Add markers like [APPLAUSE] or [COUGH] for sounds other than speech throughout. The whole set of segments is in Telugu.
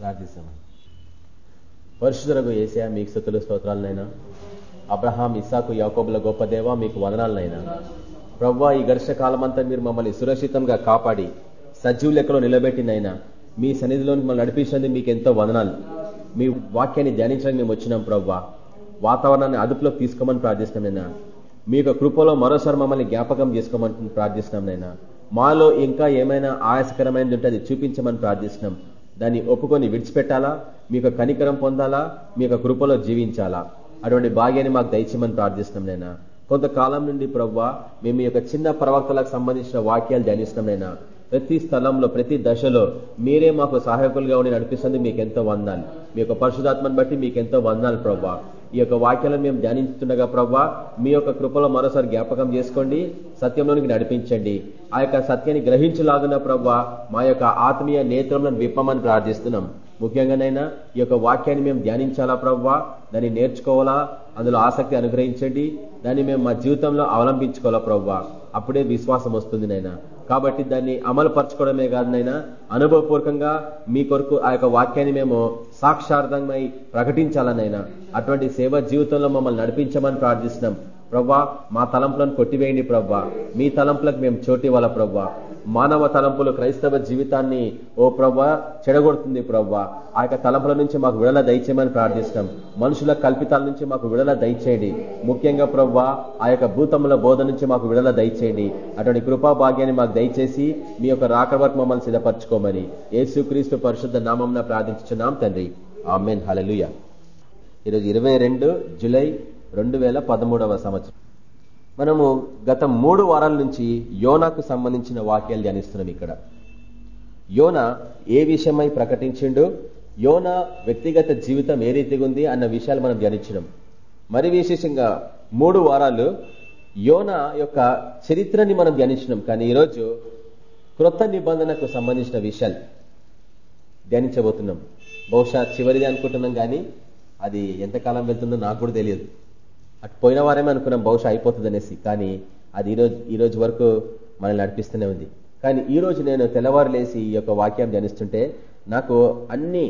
ప్రార్థిస్తాము పరిశుద్ధులకు ఏసా మీకు స్థుతులు స్తోత్రాలనైనా. అబ్రహాం ఇసాకు యాకోబుల గొప్ప దేవ మీకు వదనాలనైనా. ప్రవ్వా ఈ ఘర్ష కాలమంతా మీరు మమ్మల్ని సురక్షితంగా కాపాడి సజీవ లెక్కలో నిలబెట్టినైనా మీ సన్నిధిలో మిమ్మల్ని నడిపించినందుకు మీకు ఎంతో వదనాలు. మీ వాక్యాన్ని ధ్యానించడానికి మేము వచ్చినాం ప్రవ్వా. వాతావరణాన్ని అదుపులోకి తీసుకోమని ప్రార్థిస్తున్నాం మీ యొక్క కృపలో మరోసారి మమ్మల్ని జ్ఞాపకం చేసుకోమని ప్రార్థిస్తున్నాం నైనా మాలో ఇంకా ఏమైనా ఆయాసకరమైనది ఉంటే అది చూపించమని ప్రార్థిస్తున్నాం. దాన్ని ఒప్పుకొని విడిచిపెట్టాలా? మీ కనికరం పొందాలా? మీ యొక్క కృపలో జీవించాలా? అటువంటి భాగ్యాన్ని మాకు దయచేయమని ప్రార్థిస్తున్నాం నైనా కొంతకాలం నుండి ప్రవ్వా మేము ఈ యొక్క చిన్న ప్రవక్తలకు సంబంధించిన వాక్యాలు ధ్యానిస్తున్నాం నైనా ప్రతి స్థలంలో ప్రతి దశలో మీరే మాకు సహాయకులుగా ఉండి నడిపిస్తుంది మీకు ఎంతో వందాలు మీ యొక్క పరిశుధాత్మను బట్టి మీకు ఎంతో వందాలు ప్రవ్వా. ఈ యొక్క వాక్యాలను మేము ధ్యానిస్తుండగా ప్రవ్వా మీ యొక్క కృపలో మరోసారి జ్ఞాపకం చేసుకోండి సత్యంలోనికి నడిపించండి. ఆ యొక్క సత్యాన్ని గ్రహించలాగున్న ప్రవ్వా మా యొక్క ఆత్మీయ నేత్రంలో విప్పమని ప్రార్థిస్తున్నాం. ముఖ్యంగానైనా ఈ యొక్క వాక్యాన్ని మేము ధ్యానించాలా ప్రవ్వా? దాన్ని నేర్చుకోవాలా? అందులో ఆసక్తి అనుగ్రహించండి. దాన్ని మేము మా జీవితంలో అవలంబించుకోవాలా ప్రవ్వా? అప్పుడే విశ్వాసం వస్తుంది నైనా కాబట్టి దాన్ని అమలు పరచుకోవడమే కాదు నైనా అనుభవపూర్వకంగా మీ కొరకు ఆ యొక్క వాక్యాన్ని మేము సాక్షార్థమై ప్రకటించాలనైనా అటువంటి సేవ జీవితంలో మమ్మల్ని నడిపించమని ప్రార్థిస్తున్నాం. ప్రవ్వా మా తలంపులను కొట్టివేయండి ప్రవ్వా. మీ తలంపులకు మేము చోటివ్వాల ప్రవ్వా? మానవ తలంపులు క్రైస్తవ జీవితాన్ని ఓ ప్రవ్వ చెడగొడుతుంది ప్రవ్వ. ఆ యొక్క తలంపుల నుంచి మాకు విడల దయచేయమని ప్రార్థిస్తాం మనుషుల కల్పితాల నుంచి మాకు విడల దయచేయండి. ముఖ్యంగా ప్రవ్వ ఆ యొక్క భూతముల బోధ నుంచి మాకు విడల దయచేయండి. అటువంటి కృపా భాగ్యాన్ని మాకు దయచేసి మీ యొక్క రాక వరకు మమ్మల్ని సిద్ధపరచుకోమని యేసుక్రీస్తు పరిశుద్ధ నామం ప్రార్థించున్నాం తండ్రి. ఆమెన్. హలలుయ ఈరోజు ఇరవై రెండు జులై రెండు వేల పదమూడవ సంవత్సరం. మనము గత మూడు వారాల నుంచి యోనాకు సంబంధించిన వాక్యాలు ధ్యానిస్తున్నాం ఇక్కడ. యోన ఏ విషయమై ప్రకటించిండు? యోన వ్యక్తిగత జీవితం ఏ రీతిగా ఉంది అన్న విషయాలు మనం ధ్యానించినాం. మరి విశేషంగా మూడు వారాలు యోన యొక్క చరిత్రని మనం ధ్యానించినాం. కానీ ఈరోజు క్రొత్త నిబంధనకు సంబంధించిన విషయాలు ధ్యానించబోతున్నాం. బహుశా చివరిది అనుకుంటున్నాం కానీ అది ఎంతకాలం వెళ్తుందో నాకు కూడా తెలియదు. అటు పోయిన వారేమే అనుకున్నాం బహుశా అయిపోతుంది అనేసి కానీ అది ఈరోజు ఈరోజు వరకు మనల్ని నడిపిస్తూనే ఉంది. కానీ ఈ రోజు నేను తెల్లవారు లేసి ఈ యొక్క వాక్యం ధ్యానిస్తుంటే నాకు అన్ని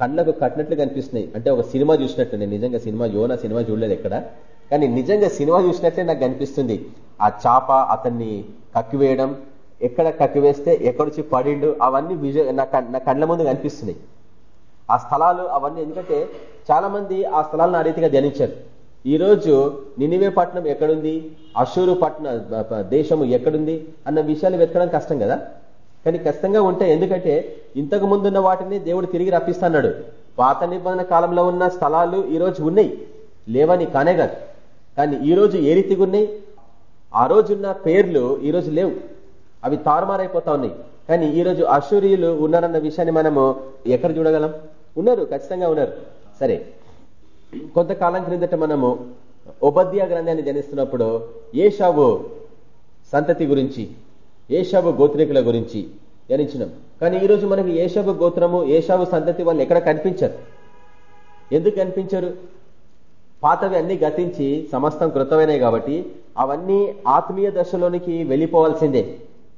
కళ్ళకు కట్టినట్లు కనిపిస్తున్నాయి. అంటే ఒక సినిమా చూసినట్టు నేను నిజంగా సినిమా యోనా సినిమా చూడలేదు ఎక్కడ. కానీ నిజంగా సినిమా చూసినట్లే నాకు కనిపిస్తుంది. ఆ చాప అతన్ని కక్కివేయడం ఎక్కడ కక్కివేస్తే ఎక్కడొచ్చి పడిండు అవన్నీ విజు నా కళ్ళ ముందు కనిపిస్తున్నాయి. ఆ స్థలాలు అవన్నీ ఎందుకంటే చాలా మంది ఆ స్థలాలను ఆ రీతిగా ధ్యానించారు. ఈరోజు నినివే పట్టణం ఎక్కడుంది? అషూరు పట్టణ దేశము ఎక్కడుంది? అన్న విషయాలు వెతకడం కష్టం కదా? కానీ కష్టంగా ఉంటాయి ఎందుకంటే ఇంతకు ముందున్న వాటిని దేవుడు తిరిగి రప్పిస్తున్నాడు. పాత నిబంధన కాలంలో ఉన్న స్థలాలు ఈరోజు ఉన్నాయి. లేవని కానే కాదు. కానీ ఈరోజు ఏ రీతిగా ఉన్నాయి? ఆ రోజున్న పేర్లు ఈరోజు లేవు. అవి తారుమారైపోతా ఉన్నాయి. కానీ ఈ రోజు అశూరియులు ఉన్నారన్న విషయాన్ని మనము ఎక్కడ చూడగలం? ఉన్నారు ఖచ్చితంగా ఉన్నారు. సరే కొంతకాలం క్రిందట మనము ఉపద్య గ్రంథాన్ని జనిస్తున్నప్పుడు ఏషావు సంతతి గురించి ఏషావు గోత్రికుల గురించి జనించినాం కానీ ఈరోజు మనకి ఏషావు గోత్రము ఏషావు సంతతి వాళ్ళు ఎక్కడ కనిపించరు. ఎందుకు కనిపించరు? పాతవి అన్ని గతించి సమస్తం కృతమైనవి కాబట్టి అవన్నీ ఆత్మీయ దశలోనికి వెళ్ళిపోవాల్సిందే.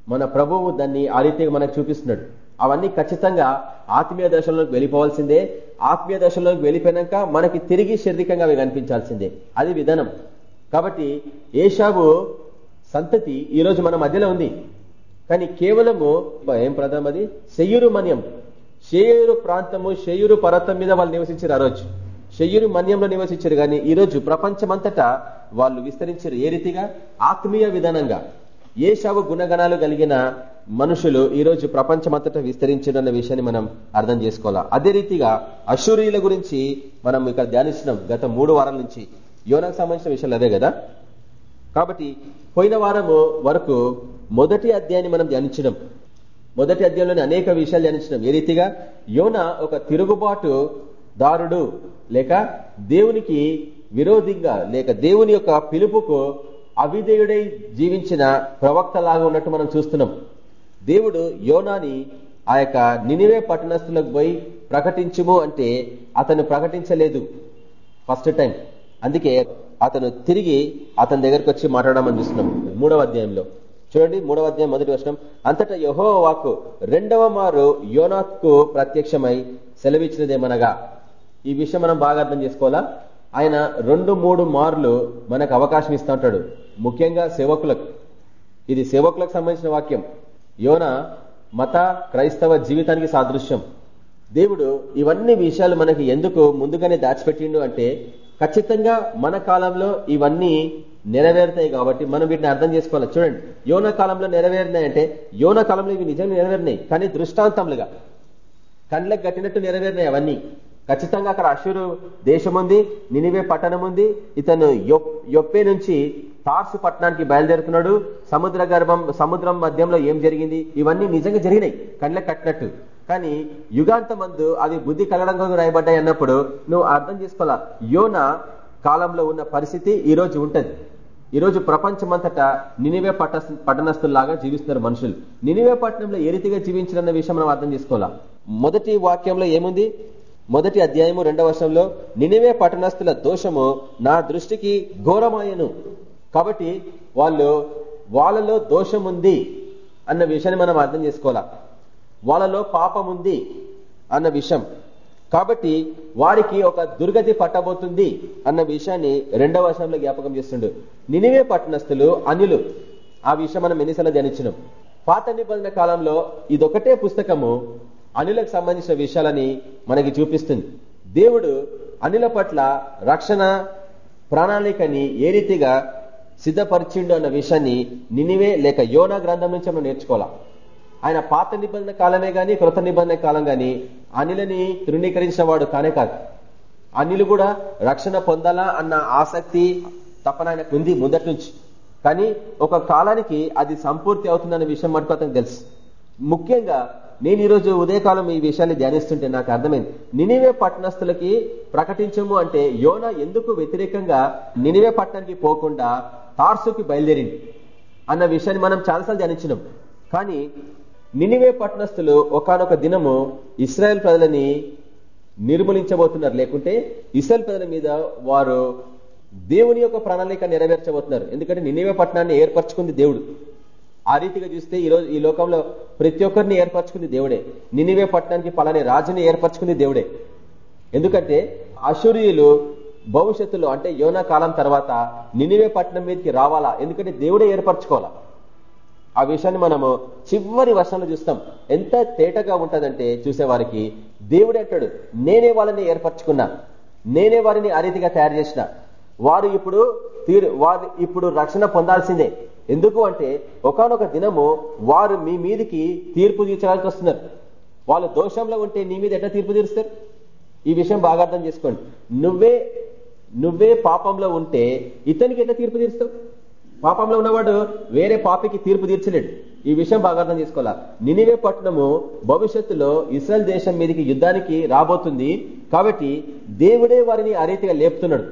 మన ప్రభువు దాన్ని ఆ రీతిగా మనకు చూపిస్తున్నాడు. అవన్నీ ఖచ్చితంగా ఆత్మీయ దశలోకి వెళ్ళిపోవాల్సిందే. ఆత్మీయ దశలోకి వెళ్ళిపోయినాక మనకి తిరిగి శారీరకంగా అవి కనిపించాల్సిందే. అది విధానం. కాబట్టి ఏషాబు సంతతి ఈ రోజు మన మధ్యలో ఉంది. కానీ కేవలము ఏం ప్రధానం అది? శయ్యూరు మన్యం. షేయూరు ప్రాంతము షేయూరు పర్వతం మీద వాళ్ళు నివసించారు ఆ రోజు. షయ్యూరు మన్యంలో నివసించారు కానీ ఈ రోజు ప్రపంచమంతటా వాళ్ళు విస్తరించారు ఏ రీతిగా? ఆత్మీయ విధానంగా. ఏషావు గుణగణాలు కలిగిన మనుషులు ఈ రోజు ప్రపంచమంతటా విస్తరించడన్న విషయాన్ని మనం అర్థం చేసుకోవాలా? అదే రీతిగా అశూరియుల గురించి మనం ఇక్కడ ధ్యానిస్తున్నాం గత మూడు వారాల నుంచి. యోనకు సంబంధించిన విషయాలు అదే కదా? కాబట్టి పోయిన వారము వరకు మొదటి అధ్యాయాన్ని మనం ధ్యానించడం. మొదటి అధ్యాయంలోని అనేక విషయాలు ధ్యానించడం. ఏ రీతిగా? యోన ఒక తిరుగుబాటు దారుడు లేక దేవునికి విరోధిగా లేక దేవుని యొక్క పిలుపుకు అవిధేయుడై జీవించిన ప్రవక్త లాగా ఉన్నట్టు మనం చూస్తున్నాం. దేవుడు యోనాని ఆ యొక్క నినివే పట్టణస్థులకు పోయి ప్రకటించుము అంటే అతను ప్రకటించలేదు ఫస్ట్ టైం. అందుకే అతను తిరిగి అతని దగ్గరకు వచ్చి మాట్లాడమని చూస్తున్నాం మూడవ అధ్యాయంలో. చూడండి మూడవ అధ్యాయం మొదటి వచ్చిన అంతటా యహో వాకు రెండవ మారు యోనాత్కు ప్రత్యక్షమై సెలవిచ్చినదేమనగా. ఈ విషయం మనం బాగా అర్థం చేసుకోవాలా? ఆయన రెండు మూడు మార్లు మనకు అవకాశం ఇస్తూ ఉంటాడు. ముఖ్యంగా సేవకులకు. ఇది సేవకులకు సంబంధించిన వాక్యం. యోన మత క్రైస్తవ జీవితానికి సాదృశ్యం. దేవుడు ఇవన్నీ విషయాలు మనకి ఎందుకు ముందుగానే దాచిపెట్టిండు అంటే ఖచ్చితంగా మన కాలంలో ఇవన్నీ నెరవేరుతాయి కాబట్టి మనం వీటిని అర్థం చేసుకోవాలి. చూడండి యోన కాలంలో నెరవేరినాయంటే యోన కాలంలో ఇవి నిజంగా నెరవేరినాయి కానీ దృష్టాంతములుగా కండ్లకు కట్టినట్టు నెరవేరినాయి అవన్నీ. ఖచ్చితంగా అక్కడ అషూరు దేశం ఉంది నినివే పట్టణం ఉంది ఇతను యొప్పే నుంచి తార్సు పట్టణానికి బయలుదేరుతున్నాడు. సముద్ర గర్భం సముద్రం మధ్యంలో ఏం జరిగింది? ఇవన్నీ నిజంగా జరిగినాయి. కండ్లకు కట్టినట్టు. కానీ యుగాంతమందు అది బుద్ధి కలగడం కోసం రాయబడ్డాయి అన్నప్పుడు నువ్వు అర్థం చేసుకోవాలా? యోన కాలంలో ఉన్న పరిస్థితి ఈ రోజు ఉంటుంది. ఈ రోజు ప్రపంచమంతటా నినివే పట్ట పట్టణస్తుల్లాగా జీవిస్తున్నారు మనుషులు. నినివే పట్టణంలో ఏ రీతిగా జీవించారన్న విషయం మనం అర్థం చేసుకోవాలా? మొదటి వాక్యంలో ఏముంది? మొదటి అధ్యాయము రెండవ వర్షంలో నినివే పట్టణస్తుల దోషము నా దృష్టికి ఘోరమాయను కాబట్టి వాళ్ళు వాళ్ళలో దోషం ఉంది అన్న విషయాన్ని మనం అర్థం చేసుకోవాలా? వాళ్ళలో పాపం ఉంది అన్న విషయం. కాబట్టి వారికి ఒక దుర్గతి పట్టబోతుంది అన్న విషయాన్ని రెండవ వర్షంలో జ్ఞాపకం చేస్తుండు. నినివే పట్టణస్థులు అనిలు ఆ విషయం మనం ఎన్నిసార్లు ధ్యానించినాం. పాత నిబంధన కాలంలో ఇదొకటే పుస్తకము అనిలకు సంబంధించిన విషయాలని మనకి చూపిస్తుంది. దేవుడు అనిల పట్ల రక్షణ ప్రణాళికని ఏ రీతిగా సిద్ధపరిచిండు అన్న విషయాన్ని నినివే లేక యోనా గ్రంథం నుంచి మనం నేర్చుకోవాలా? ఆయన పాత నిబంధన కాలమే గాని కృత నిబంధన కాలం గాని అనిలని తృణీకరించిన వాడు కానే కాదు. అనిలు కూడా రక్షణ పొందాలా అన్న ఆసక్తి తప్పన ఆయనకు ఉంది ముందటి నుంచి. కానీ ఒక కాలానికి అది సంపూర్తి అవుతుందన్న విషయం మటుకు అతను తెలుసు. ముఖ్యంగా నేను ఈరోజు ఉదయకాలం ఈ విషయాన్ని ధ్యానిస్తుంటే నాకు అర్థమైంది. నినివే పట్టణస్తులకి ప్రకటించము అంటే యోన ఎందుకు వ్యతిరేకంగా నినివే పట్టణానికి పోకుండా తార్సుకి బయలుదేరింది. అన్న విషయాన్ని మనం చాలాసార్లు ధ్యానించినాం. కానీ నినివే పట్టణస్థులు ఒకనొక దినము ఇస్రాయల్ ప్రజలని నిర్మూలించబోతున్నారు. లేకుంటే ఇస్రాయల్ ప్రజల మీద వారు దేవుని యొక్క ప్రణాళిక నెరవేర్చబోతున్నారు. ఎందుకంటే నినివే పట్టణాన్ని ఏర్పరచుకుంది దేవుడు. ఆ రీతిగా చూస్తే ఈరోజు ఈ లోకంలో ప్రతి ఒక్కరిని ఏర్పరచుకుంది దేవుడే. నినివే పట్టణానికి పలాని రాజుని ఏర్పరచుకుంది దేవుడే. ఎందుకంటే అసూరియులు భవిష్యత్తులో అంటే యోనా కాలం తర్వాత నినివే పట్టణం మీదకి రావాలా? ఎందుకంటే దేవుడే ఏర్పరచుకోవాలా? ఆ విషయాన్ని మనము చివరి వర్షంలో చూస్తాం. ఎంత తేటగా ఉంటుందంటే చూసేవారికి దేవుడు అంటాడు నేనే వాళ్ళని ఏర్పరచుకున్నా. నేనే వారిని అరీతిగా తయారు చేసిన. వారు ఇప్పుడు తీరు వారు ఇప్పుడు రక్షణ పొందాల్సిందే. ఎందుకు అంటే ఒకనొక దినము వారు మీ మీదికి తీర్పు తీర్చడానికి వస్తున్నారు. వాళ్ళు దోషంలో ఉంటే నీ మీద ఎట్లా తీర్పు తీరుస్తారు? ఈ విషయం బాగా అర్థం చేసుకోండి. నువ్వే నువ్వే పాపంలో ఉంటే ఇతనికి ఎట్లా తీర్పు తీరుస్తావు? పాపంలో ఉన్నవాడు వేరే పాపికి తీర్పు తీర్చలేడు. ఈ విషయం బాగా అర్థం చేసుకోవాలా? నినివే పట్టణము భవిష్యత్తులో ఇస్రాయల్ దేశం మీదకి యుద్ధానికి రాబోతుంది. కాబట్టి దేవుడే వారిని ఆ రీతిగా లేపుతున్నాడు.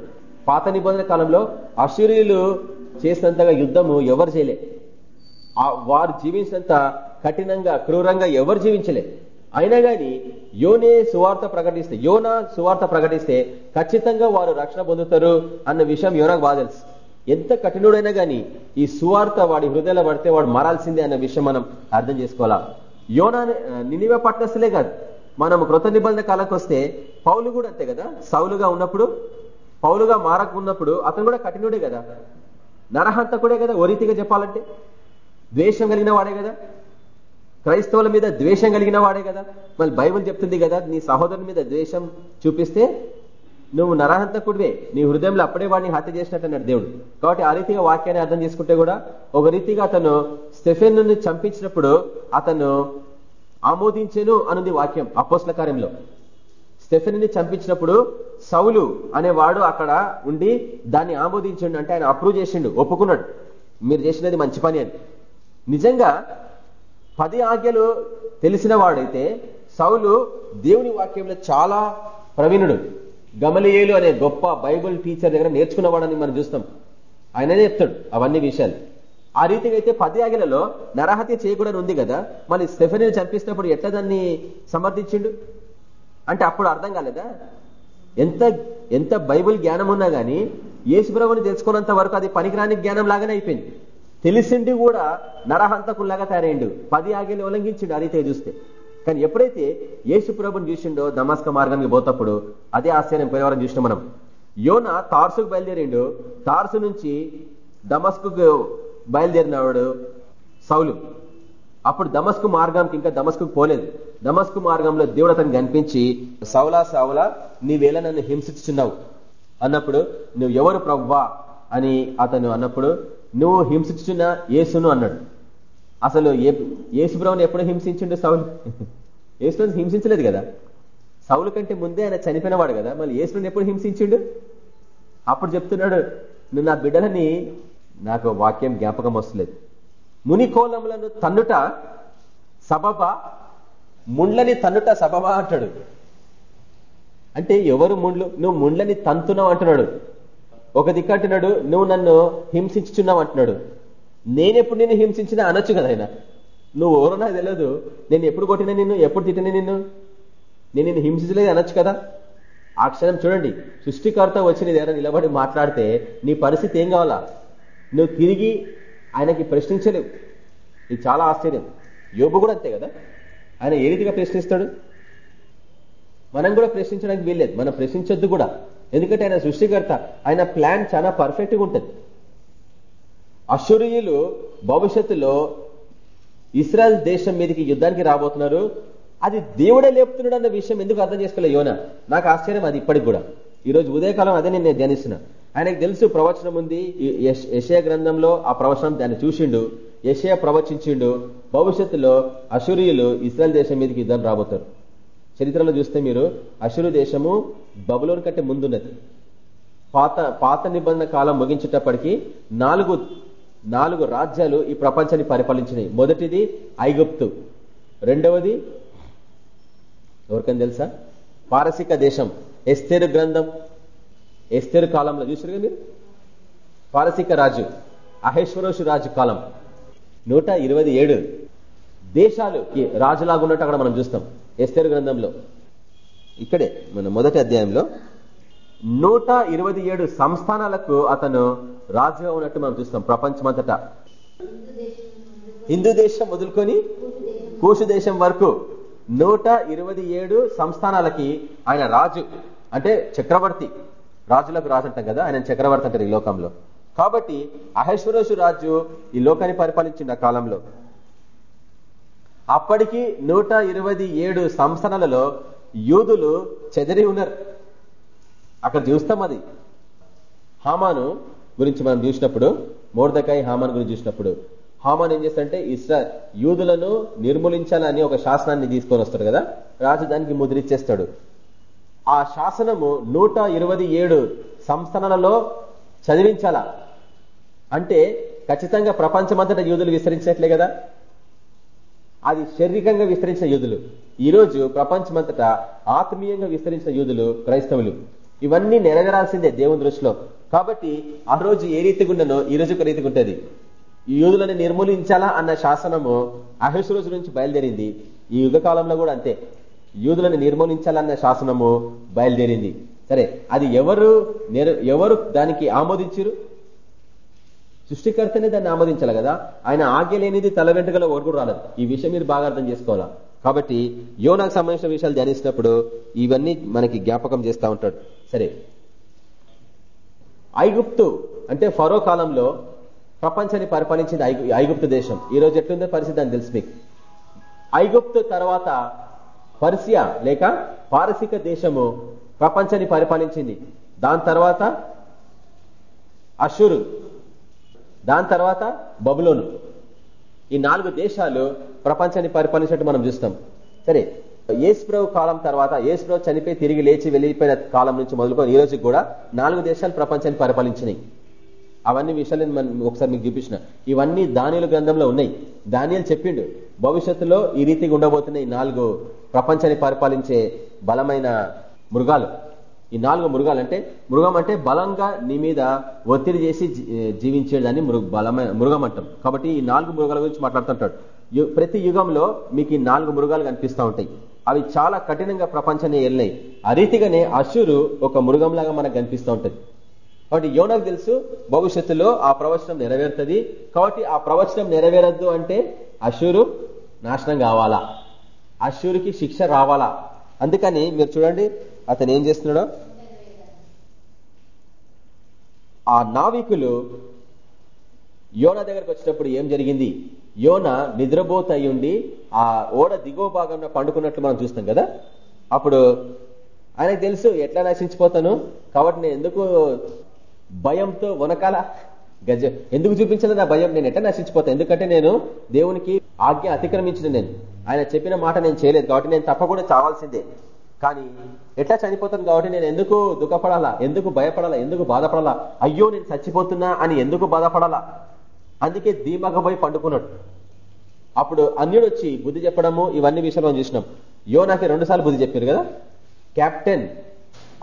పాత నిబంధన కాలంలో అసూరియులు చేసినంతగా యుద్ధము ఎవరు చేయలే. వారు జీవించినంత కఠినంగా క్రూరంగా ఎవరు జీవించలే. అయినా గాని యోనే సువార్త ప్రకటిస్తే యోనా సువార్త ప్రకటిస్తే ఖచ్చితంగా వారు రక్షణ పొందుతారు అన్న విషయం యోనాకు బాగా తెలుసు. ఎంత కఠినుడైనా గాని ఈ సువార్త వాడి హృదయంలో పడితే వాడు మారాల్సిందే అన్న విషయం మనం అర్థం చేసుకోవాలా? యోనా నినివే పట్టణస్తులే కాదు. మనం కృత నిబంధన కాలకు వస్తే పౌలు కూడా అంతే కదా? సౌలుగా ఉన్నప్పుడు పౌలుగా మారకున్నప్పుడు అతను కూడా కఠినుడే కదా? నరహంతకుడే కదా? ఓరీతిగా చెప్పాలంటే. ద్వేషం కలిగిన వాడే కదా? క్రైస్తవుల మీద ద్వేషం కలిగిన వాడే కదా. మళ్ళీ బైబుల్ చెప్తుంది కదా నీ సహోదరుని మీద ద్వేషం చూపిస్తే నువ్వు నరహంతకుడివే. నీ హృదయంలో అప్పుడే వాడిని హత్య చేసినట్టు అన్నాడు దేవుడు. కాబట్టి ఆ రీతిగా వాక్యాన్ని అర్థం చేసుకుంటే కూడా ఒక రీతిగా అతను స్టెఫెన్ చంపించినప్పుడు అతను ఆమోదించెను అనుంది వాక్యం అపోస్ల కార్యంలో. స్టెఫెన్ని చంపించినప్పుడు సౌలు అనేవాడు అక్కడ ఉండి దాన్ని ఆమోదించండు అంటే ఆయన అప్రూవ్ చేసిండు ఒప్పుకున్నాడు. మీరు చేసినది మంచి పని అని. నిజంగా పది ఆజ్ఞలు తెలిసిన వాడైతే సౌలు దేవుని వాక్యంలో చాలా ప్రవీణుడు. గమలియేలు అనే గొప్ప బైబుల్ టీచర్ దగ్గర నేర్చుకున్నవాడని మనం చూస్తాం. ఆయననే చెప్తాడు అవన్నీ విషయాలు. ఆ రీతిగా అయితే పది ఆగిలలో నరహత్య చేయకూడని ఉంది కదా మళ్ళీ స్టెఫెనీని చంపిస్తున్నప్పుడు ఎట్లా దాన్ని సమర్థించిండు? అంటే అప్పుడు అర్థం కాలేదా? ఎంత ఎంత బైబుల్ జ్ఞానం ఉన్నా గానీ యేసుప్రభుని తెలుసుకున్నంత వరకు అది పనికిరాని జ్ఞానం లాగానే అయిపోయింది. తెలిసిండి కూడా నరహంతకుల్లాగా తయారైండు. పది ఆగేలు ఉల్లంఘించిండు ఆ రీతిగా చూస్తే కానీ ఎప్పుడైతే యేసు ప్రభుని చూసిండో దమాస్క మార్గానికి పోతప్పుడు అదే ఆశ్చర్యం పోయినవారం చూసినాం మనం. యోన తార్సుకు బయలుదేరిండు. తార్సు నుంచి దమస్కు బయలుదేరినవాడు సౌలు. అప్పుడు దమస్కు మార్గానికి ఇంకా దమస్కు పోలేదు. దమస్కు మార్గంలో దేవుడు అతను కనిపించి సౌలా సౌలా నీవేళ నన్ను హింసించున్నావు అన్నప్పుడు నువ్వు ఎవరు ప్రవ్వా? అని అతను అన్నప్పుడు నువ్వు హింసించున్న యేసును అన్నాడు. అసలు యేసుబ్రహ్మను ఎప్పుడు హింసించిండు సౌలు? యేసుని హింసించలేదు కదా? సౌలు కంటే ముందే ఆయన చనిపోయినవాడు కదా? మళ్ళీ యేసుని ఎప్పుడు హింసించిండు? అప్పుడు చెప్తున్నాడు నువ్వు నా బిడ్డలని నాకు వాక్యం జ్ఞాపకం వస్తలేదు. మునికోలములను తన్నుట సబబ ముండ్లని తన్నుట సబబ అంటాడు. అంటే ఎవరు ముండ్లు? నువ్వు ముండ్లని తంతున్నావు అంటున్నాడు. ఒక దిక్కు అంటున్నాడు నువ్వు నన్ను హింసించుచున్నావు అంటున్నాడు. నేనెప్పుడు నిన్ను హింసించినా అనొచ్చు కదా ఆయన? నువ్వు ఎవరో నాకు తెలియదు నేను ఎప్పుడు కొట్టినా నిన్ను ఎప్పుడు తిట్టినా నిన్ను? నేను నిన్ను హింసించలేదు అనొచ్చు కదా? ఆ క్షణం చూడండి. సృష్టికర్త వచ్చి నీ దగ్గర నిలబడి మాట్లాడితే నీ పరిస్థితి ఏం కావాలా? నువ్వు తిరిగి ఆయనకి ప్రశ్నించలేవు. ఇది చాలా ఆశ్చర్యం. యోబు కూడా అంతే కదా? ఆయన ఏ రీతిగా ప్రశ్నిస్తాడు? మనం కూడా ప్రశ్నించడానికి వీల్లేదు. మనం ప్రశ్నించొద్దు కూడా. ఎందుకంటే ఆయన సృష్టికర్త. ఆయన ప్లాన్ చాలా పర్ఫెక్ట్గా ఉంటుంది. అశురియులు భవిష్యత్తులో ఇస్రాయల్ దేశం మీదకి యుద్ధానికి రాబోతున్నారు. అది దేవుడే లేపుతున్నాడు అన్న విషయం ఎందుకు అర్థం చేసుకోలే యోన? నాకు ఆశ్చర్యం అది ఇప్పటికి కూడా. ఈరోజు ఉదయకాలం అదే నేను ధ్యానిస్తున్నా. ఆయనకు తెలుసు ప్రవచనం ఉంది. యశయ గ్రంథంలో ఆ ప్రవచనం దాన్ని చూసిండు. యశయ ప్రవచించిండు. భవిష్యత్తులో అసూరియులు ఇస్రాయల్ దేశం మీదకి యుద్ధం రాబోతారు. చరిత్రలో చూస్తే మీరు అశురు దేశము బబులోన్ కంటే ముందున్నది. పాత పాత నిబంధన కాలం ముగించేటప్పటికి నాలుగు నాలుగు రాజ్యాలు ఈ ప్రపంచాన్ని పరిపాలించినాయి. మొదటిది ఐగుప్తు. రెండవది ఎవరికని తెలుసా? పారసిక దేశం. ఎస్తేరు గ్రంథం. ఎస్తేరు కాలంలో చూసారుగా మీరు? పారసిక రాజు. అహేశ్వరోషు రాజు కాలం. నూట ఏడు. దేశాలు రాజులాగా ఉన్నట్టు అక్కడ మనం చూస్తాం. ఎస్తేరు గ్రంథంలో. ఇక్కడే మన మొదటి అధ్యాయంలో. నూట ఏడు సంస్థానాలకు అతను రాజుగా ఉన్నట్టు మనం చూస్తాం ప్రపంచమంతటా. హిందూ దేశం వదులుకొని కూసు దేశం వరకు నూట ఏడు సంస్థానాలకి ఆయన రాజు అంటే చక్రవర్తి. రాజులకు రాజు అంటాం కదా ఆయన చక్రవర్తి అంటారు ఈ లోకంలో. కాబట్టి అహేశ్వరోషు రాజు ఈ లోకాన్ని పరిపాలించిన కాలంలో. అప్పటికి నూట ఏడు సంస్థానాలలో యూదులు చెదరి ఉన్నారు. అక్కడ చూస్తాం అది. హామాను గురించి మనం చూసినప్పుడు మోర్దకాయ హామాన్ గురించి చూసినప్పుడు హామాన్ ఏం చేస్తాడంటే ఇస్రా యూదులను నిర్మూలించాలని ఒక శాసనాన్ని తీసుకొని వస్తాడు కదా రాజధానికి ముద్రిచ్చేస్తాడు. ఆ శాసనము నూట ఏడు సంస్థానాలలో చదివించాలా? అంటే ఖచ్చితంగా ప్రపంచమంతటా యూదులు విస్తరించినట్లే కదా? అది శారీరకంగా విస్తరించిన యూదులు ఈరోజు ప్రపంచమంతటా ఆత్మీయంగా విస్తరించిన యూదులు క్రైస్తవులు. ఇవన్నీ నెరవేరాల్సిందే దేవుని దృష్టిలో. కాబట్టి ఆ రోజు ఏ రీతిగా ఉండనో ఈ రోజు ఒక రీతిగా ఉంటుంది. యూదులను నిర్మూలించాలా అన్న శాసనము అహేష్ రోజు నుంచి బయలుదేరింది. ఈ యుగ కాలంలో కూడా అంతే. యూదులను నిర్మూలించాలన్న శాసనము బయలుదేరింది. సరే అది ఎవరు ఎవరు దానికి ఆమోదించరు? సృష్టికర్తనే దాన్ని ఆమోదించాలి కదా? ఆయన ఆజ్ఞ లేనిది తల వెంటగల ఓటు రాలేదు. ఈ విషయం మీరు బాగా అర్థం చేసుకోవాలా? కాబట్టి యోనాకు సంబంధించిన విషయాలు ధ్యానించినప్పుడు ఇవన్నీ మనకి జ్ఞాపకం చేస్తూ ఉంటాడు. సరే. ఐగుప్తు అంటే ఫరో కాలంలో ప్రపంచాన్ని పరిపాలించింది ఐగుప్తు దేశం. ఈ రోజు ఎట్లుందో పరిస్థితి అని తెలుసు మీకు. ఐగుప్తు తర్వాత పర్సియా లేక పారసిక దేశము ప్రపంచాన్ని పరిపాలించింది. దాని తర్వాత అషురు దాని తర్వాత బబులోను. ఈ నాలుగు దేశాలు ప్రపంచాన్ని పరిపాలించినట్టు మనం చూస్తాం. సరే ఏసుప్రభు కాలం తర్వాత ఏసుప్రభు చనిపోయి తిరిగి లేచి వెళ్ళిపోయిన కాలం నుంచి మొదలుకొని ఈ రోజు కూడా నాలుగు దేశాలు ప్రపంచాన్ని పరిపాలించినాయి. అవన్నీ విషయాలు మనం ఒకసారి మీకు చూపించిన. ఇవన్నీ దానియుల గ్రంథంలో ఉన్నాయి. దానియలు చెప్పిండు భవిష్యత్తులో ఈ రీతిగా ఉండబోతున్నాయి నాలుగు ప్రపంచాన్ని పరిపాలించే బలమైన మృగాలు. ఈ నాలుగు మృగాలంటే మృగం అంటే బలంగా నీ మీద ఒత్తిడి చేసి జీవించేదాన్ని మృగ బలమైన మృగం అంటాం కాబట్టి ఈ నాలుగు మృగాల గురించి మాట్లాడుతుంటాడు. ప్రతి యుగంలో మీకు ఈ నాలుగు మృగాలు కనిపిస్తూ ఉంటాయి. అవి చాలా కఠినంగా ప్రపంచాన్ని వెళ్ళినాయి ఆ రీతిగానే అశురు ఒక మృగంలాగా మనకు కనిపిస్తూ ఉంటుంది. కాబట్టి యోనకు తెలుసు భవిష్యత్తులో ఆ ప్రవచనం నెరవేరుతుంది. కాబట్టి ఆ ప్రవచనం నెరవేరద్దు అంటే అశురు నాశనం కావాలా? అశ్వరికి శిక్ష రావాలా? అందుకని మీరు చూడండి అతను ఏం చేస్తున్నాడో? ఆ నావికులు యోన దగ్గరకు వచ్చినప్పుడు ఏం జరిగింది? యోన నిద్రబోతయ్యుండి ఆ ఓడ దిగువ భాగంలో పండుకున్నట్లు మనం చూస్తాం కదా? అప్పుడు ఆయనకు తెలుసు ఎట్లా నశించిపోతాను? కాబట్టి నేను ఎందుకు భయంతో వనకాల గజ ఎందుకు చూపించలేదు ఆ భయం? నేను ఎట్లా నశించిపోతాను? ఎందుకంటే నేను దేవునికి ఆజ్ఞ అతిక్రమించిన నేను. ఆయన చెప్పిన మాట నేను చేయలేదు. కాబట్టి నేను తప్పకుండా చావాల్సిందే. కానీ ఎట్లా చనిపోతాను కాబట్టి నేను ఎందుకు దుఃఖపడాలా? ఎందుకు భయపడాలా? ఎందుకు బాధపడాలా? అయ్యో నేను చచ్చిపోతున్నా అని ఎందుకు బాధపడాలా? అందుకే ధీమగా పోయి పండుకున్నాడు. అప్పుడు అన్యుడు వచ్చి బుద్ధి చెప్పడము ఇవన్నీ విషయాలు మనం చూసినాం. యోనాకి రెండు సార్లు బుద్ధి చెప్పారు కదా? కెప్టెన్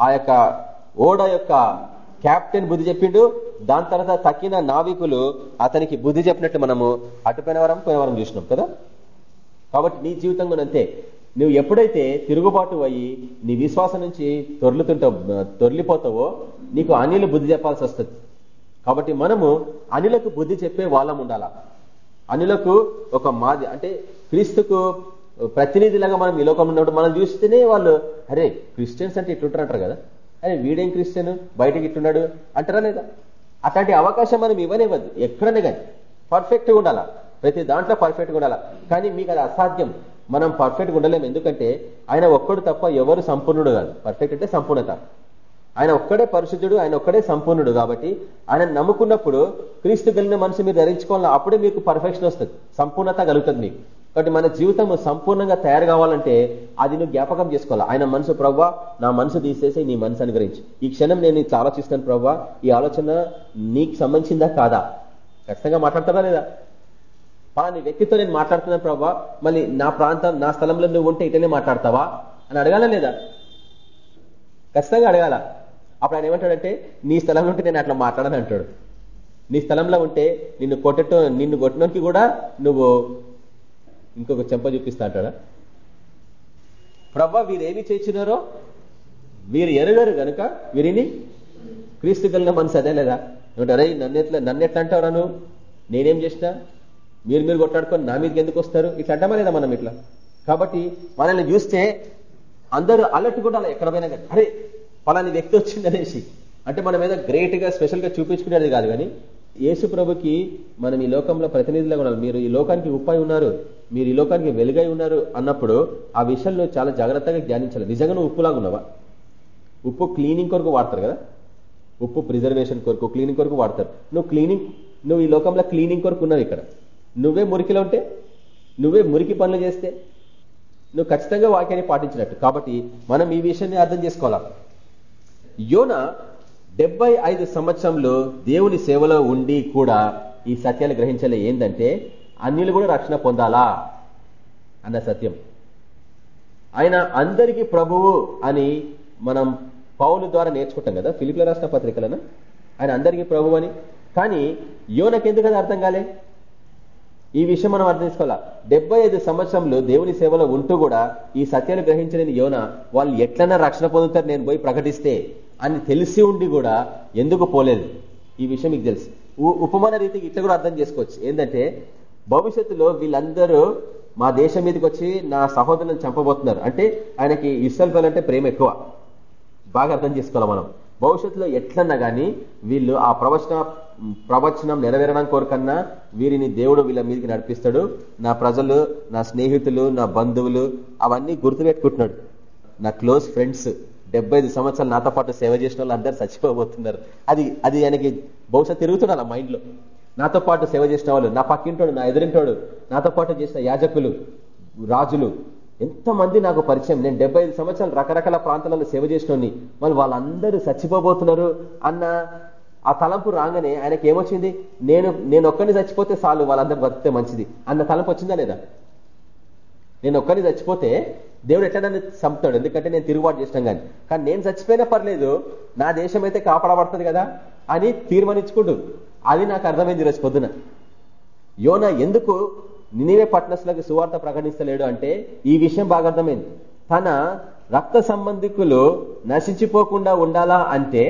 ఆ యొక్క ఓడ యొక్క కెప్టెన్ బుద్ధి చెప్పిండు. దాని తర్వాత తక్కిన నావికులు అతనికి బుద్ధి చెప్పినట్టు మనము అటుపోయిన వరం పోయిన వరం చూసినాం కదా? కాబట్టి నీ జీవితం అంతే నువ్వు ఎప్పుడైతే తిరుగుబాటు అయ్యి నీ విశ్వాసం నుంచి తొర్లుతుంటావు తొర్లిపోతావో నీకు అనిలు బుద్ధి చెప్పాల్సి వస్తుంది. కాబట్టి మనము అనిలకు బుద్ధి చెప్పే వాళ్ళం ఉండాలా? అనిలకు ఒక మాది అంటే క్రీస్తుకు ప్రతినిధిలాగా మనం ఈ లోకంలో ఉన్నప్పుడు మనం చూస్తేనే వాళ్ళు అరే క్రిస్టియన్స్ అంటే ఇట్లుంటారంటారు కదా? అరే వీడేం క్రిస్టియన్? బయటకి ఇట్టున్నాడు అంటారా లేదా? అట్లాంటి అవకాశం మనం ఇవ్వనివ్వద్దు. ఎక్కడనే కానీ పర్ఫెక్ట్గా ఉండాలా? ప్రతి దాంట్లో పర్ఫెక్ట్గా ఉండాలా? కానీ మీకు అది అసాధ్యం. మనం పర్ఫెక్ట్గా ఉండలేము. ఎందుకంటే ఆయన ఒక్కడు తప్ప ఎవరు సంపూర్ణుడు కాదు. పర్ఫెక్ట్ అంటే సంపూర్ణత. ఆయన ఒక్కడే పరిశుద్ధుడు ఆయన ఒక్కడే సంపూర్ణుడు కాబట్టి ఆయన నమ్ముకున్నప్పుడు క్రీస్తు కలిగిన మనసు మీరు ధరించుకోవాలి అప్పుడే మీకు పర్ఫెక్షన్ వస్తుంది. సంపూర్ణత కలుగుతుంది మీకు. కాబట్టి మన జీవితం సంపూర్ణంగా తయారు కావాలంటే అది నువ్వు జ్ఞాపకం చేసుకోవాలి. ఆయన మనసు ప్రవ్వా నా మనసు తీసేసి నీ మనసు అనుగ్రహించి. ఈ క్షణం నేను ఇట్లా ఆలోచిస్తాను ప్రవ్వా. ఈ ఆలోచన నీకు సంబంధించిందా కాదా? ఖచ్చితంగా మాట్లాడతారా లేదా? పలాని వ్యక్తితో నేను మాట్లాడుతున్నాను ప్రభావ మళ్ళీ నా ప్రాంతం నా స్థలంలో నువ్వు ఉంటే ఇటనే మాట్లాడతావా? అని అడగాల లేదా? ఖచ్చితంగా అడగాల. అప్పుడు ఆయన ఏమంటాడంటే నీ స్థలంలో ఉంటే నేను అట్లా మాట్లాడని అంటాడు. నీ స్థలంలో ఉంటే నిన్ను కొట్టడం నిన్ను కొట్టడానికి కూడా నువ్వు ఇంకొక చెంప చూపిస్తా అంటాడా? ప్రభా వీరేమి చేసినారో వీరు ఎరగరు కనుక వీరిని క్రీస్తు కలిగిన మనసు అదే లేదా? అరే నన్ను ఎట్లా నన్ను ఎట్లా అంటారా నువ్వు? నేనేం చేసినా? మీరు మీరు కొట్లాడుకొని నా మీదకి ఎందుకు వస్తారు? ఇట్లా అంటామా లేదా మనం ఇట్లా? కాబట్టి మనల్ని చూస్తే అందరూ అలర్ట్ కూడా ఎక్కడ పోయినా అరే పలాని వ్యక్తి వచ్చింది అనేసి. అంటే మన మీద గ్రేట్గా స్పెషల్గా చూపించుకునేది కాదు కానీ యేసు ప్రభుకి మనం ఈ లోకంలో ప్రతినిధులుగా ఉండాలి. మీరు ఈ లోకానికి ఉప్పై ఉన్నారు మీరు ఈ లోకానికి వెలుగై ఉన్నారు అన్నప్పుడు ఆ విషయంలో చాలా జాగ్రత్తగా ధ్యానించాలి. నిజంగా నువ్వు ఉప్పులాగా ఉన్నావా? ఉప్పు క్లీనింగ్ కొరకు వాడతారు కదా? ఉప్పు ప్రిజర్వేషన్ కొరకు క్లీనింగ్ కొరకు వాడతారు. నువ్వు క్లీనింగ్ నువ్వు ఈ లోకంలో క్లీనింగ్ కొరకు ఉన్నావు ఇక్కడ. నువ్వే మురికిలో ఉంటే నువ్వే మురికి పనులు చేస్తే నువ్వు ఖచ్చితంగా వాక్యాన్ని పాటించినట్టు. కాబట్టి మనం ఈ విషయాన్ని అర్థం చేసుకోవాలా? యోన డెబ్బై ఐదు సంవత్సరంలో దేవుని సేవలో ఉండి కూడా ఈ సత్యాలు గ్రహించలే. ఏంటంటే అన్యులు కూడా రక్షణ పొందాలా అన్న సత్యం. ఆయన అందరికీ ప్రభువు అని మనం పౌలు ద్వారా నేర్చుకుంటాం కదా ఫిలిపిల రాష్ట్ర పత్రికలను? ఆయన అందరికీ ప్రభు అని. కానీ యోనకెందుకు అది అర్థం కాలే? ఈ విషయం మనం అర్థం చేసుకోవాలా? డెబ్బై ఐదు సంవత్సరంలో దేవుని సేవలో ఉంటూ కూడా ఈ సత్యాలు గ్రహించలేని యోన వాళ్ళు ఎట్లన్నా రక్షణ పొందుతారు నేను పోయి ప్రకటిస్తే అని తెలిసి ఉండి కూడా ఎందుకు పోలేదు? ఈ విషయం మీకు తెలుసు. ఉపమాన రీతికి ఇట్లా కూడా అర్థం చేసుకోవచ్చు. ఏంటంటే భవిష్యత్తులో వీళ్ళందరూ మా దేశం మీదకి వచ్చి నా సహోదరులను చంపబోతున్నారు. అంటే ఆయనకి ఇస్సల్ అంటే ప్రేమ ఎక్కువ. బాగా అర్థం చేసుకోవాలి మనం? భవిష్యత్తులో ఎట్లన్నా కానీ వీళ్ళు ఆ ప్రవచన ప్రవచనం నెరవేరడం కోరికన్నా వీరిని దేవుడు వీళ్ళ మీదకి నడిపిస్తాడు. నా ప్రజలు నా స్నేహితులు నా బంధువులు అవన్నీ గుర్తుపెట్టుకుంటున్నాడు. నా క్లోజ్ ఫ్రెండ్స్ డెబ్బై సంవత్సరాలు నాతో పాటు సేవ చేసిన వాళ్ళు అందరు చచ్చిపోబోతున్నారు. అది అది ఆయనకి బహుశా తిరుగుతున్నాడు ఆ మైండ్లో. నాతో పాటు సేవ చేసిన వాళ్ళు నా పక్కింటోడు నా ఎదురింటోడు నాతో పాటు చేసిన యాజకులు రాజులు ఎంతమంది నాకు పరిచయం. నేను డెబ్బై సంవత్సరాలు రకరకాల ప్రాంతాలలో సేవ చేసిన వాళ్ళు వాళ్ళందరూ చచ్చిపోబోతున్నారు అన్న ఆ తలంపు రాగానే ఆయనకి ఏమొచ్చింది? నేను నేను ఒక్కరిని చచ్చిపోతే చాలు వాళ్ళందరూ బతికితే మంచిది. అన్న తలంపు వచ్చిందా లేదా? నేను ఒక్కరిని చచ్చిపోతే దేవుడు ఎట్లా నన్ను చంపుతాడు? ఎందుకంటే నేను తిరుగుబాటు చేసినాం కానీ. కానీ నేను చచ్చిపోయినా పర్లేదు నా దేశం అయితే కాపాడబడుతుంది కదా అని తీర్మానించుకుంటు. అది నాకు అర్థమైంది రోజు పొద్దున. యోన ఎందుకు నినివే పట్నస్లకు సువార్త ప్రకటిస్తలేడు అంటే ఈ విషయం బాగా అర్థమైంది. తన రక్త సంబంధికులు నశించిపోకుండా ఉండాలా అంటే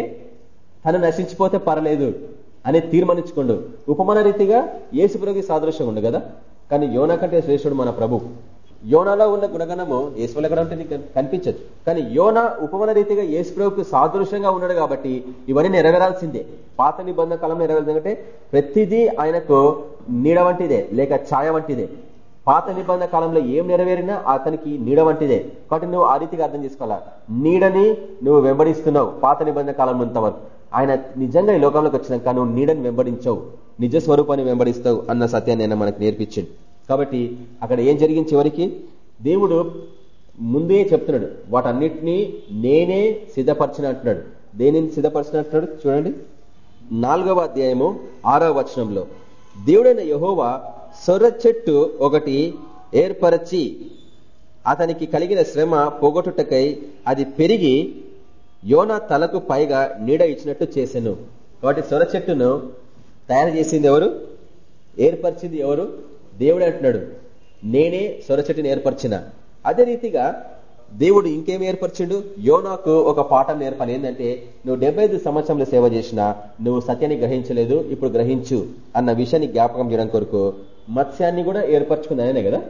తను నశించిపోతే పర్లేదు అని తీర్మానించుకోండు. ఉపమాన రీతిగా ఏసుప్రభుకి సాదృశ్యం ఉండు కదా? కానీ యోన కంటే శ్రేష్ఠుడు మన ప్రభు. యోనాలో ఉన్న గుణగణము యేసులో ఎక్కడ ఉంటే కనిపించదు. కానీ యోన ఉపమాన రీతిగా ఏసుప్రభుకి సాదృశ్యంగా ఉన్నాడు కాబట్టి ఇవన్నీ నెరవేరాల్సిందే. పాత నిబంధన కాలం నెరవేరాల్సిందంటే ప్రతిదీ ఆయనకు నీడ వంటిదే లేక ఛాయ వంటిదే. పాత నిబంధన కాలంలో ఏం నెరవేరినా అతనికి నీడ వంటిదే. కాబట్టి నువ్వు ఆ రీతిగా అర్థం చేసుకోవాలా? నీడని నువ్వు వెంబడిస్తున్నావు పాత నిబంధన కాలం వరకు. ఆయన నిజంగా ఈ లోకంలోకి వచ్చినాక నువ్వు నీడని వెంబడించవు నిజ స్వరూపాన్ని వెంబడిస్తావు అన్న సత్యాన్ని ఆయన మనకు నేర్పించింది కాబట్టి అక్కడ ఏం జరిగింది చివరికి? దేవుడు ముందే చెప్తున్నాడు వాటన్నిటినీ నేనే సిద్ధపరిచిన అంటున్నాడు. దేనిని సిద్ధపరిచిన అంటున్నాడు చూడండి. నాలుగవ అధ్యాయము ఆరవ వచనంలో దేవుడైన యహోవా సొర్ర చెట్టు ఒకటి ఏర్పరచి అతనికి కలిగిన శ్రమ పోగొట్టుటకై అది పెరిగి యోన తలకు పైగా నీడ ఇచ్చినట్టు చేశాను కాబట్టి సొర చెట్టును తయారు చేసింది ఎవరు? ఏర్పరిచింది ఎవరు? దేవుడు అంటున్నాడు. నేనే సొర చెట్టుని ఏర్పరిచిన. అదే రీతిగా దేవుడు ఇంకేం ఏర్పరిచిండు? యోనాకు ఒక పాఠం నేర్పాలి. ఏంటంటే నువ్వు డెబ్బై సంవత్సరంలో సేవ చేసినా నువ్వు సత్యాన్ని గ్రహించలేదు ఇప్పుడు గ్రహించు అన్న విషయాన్ని జ్ఞాపకం చేయడం కొరకు మత్స్యాన్ని కూడా ఏర్పరచుకుంది ఆయనే కదా?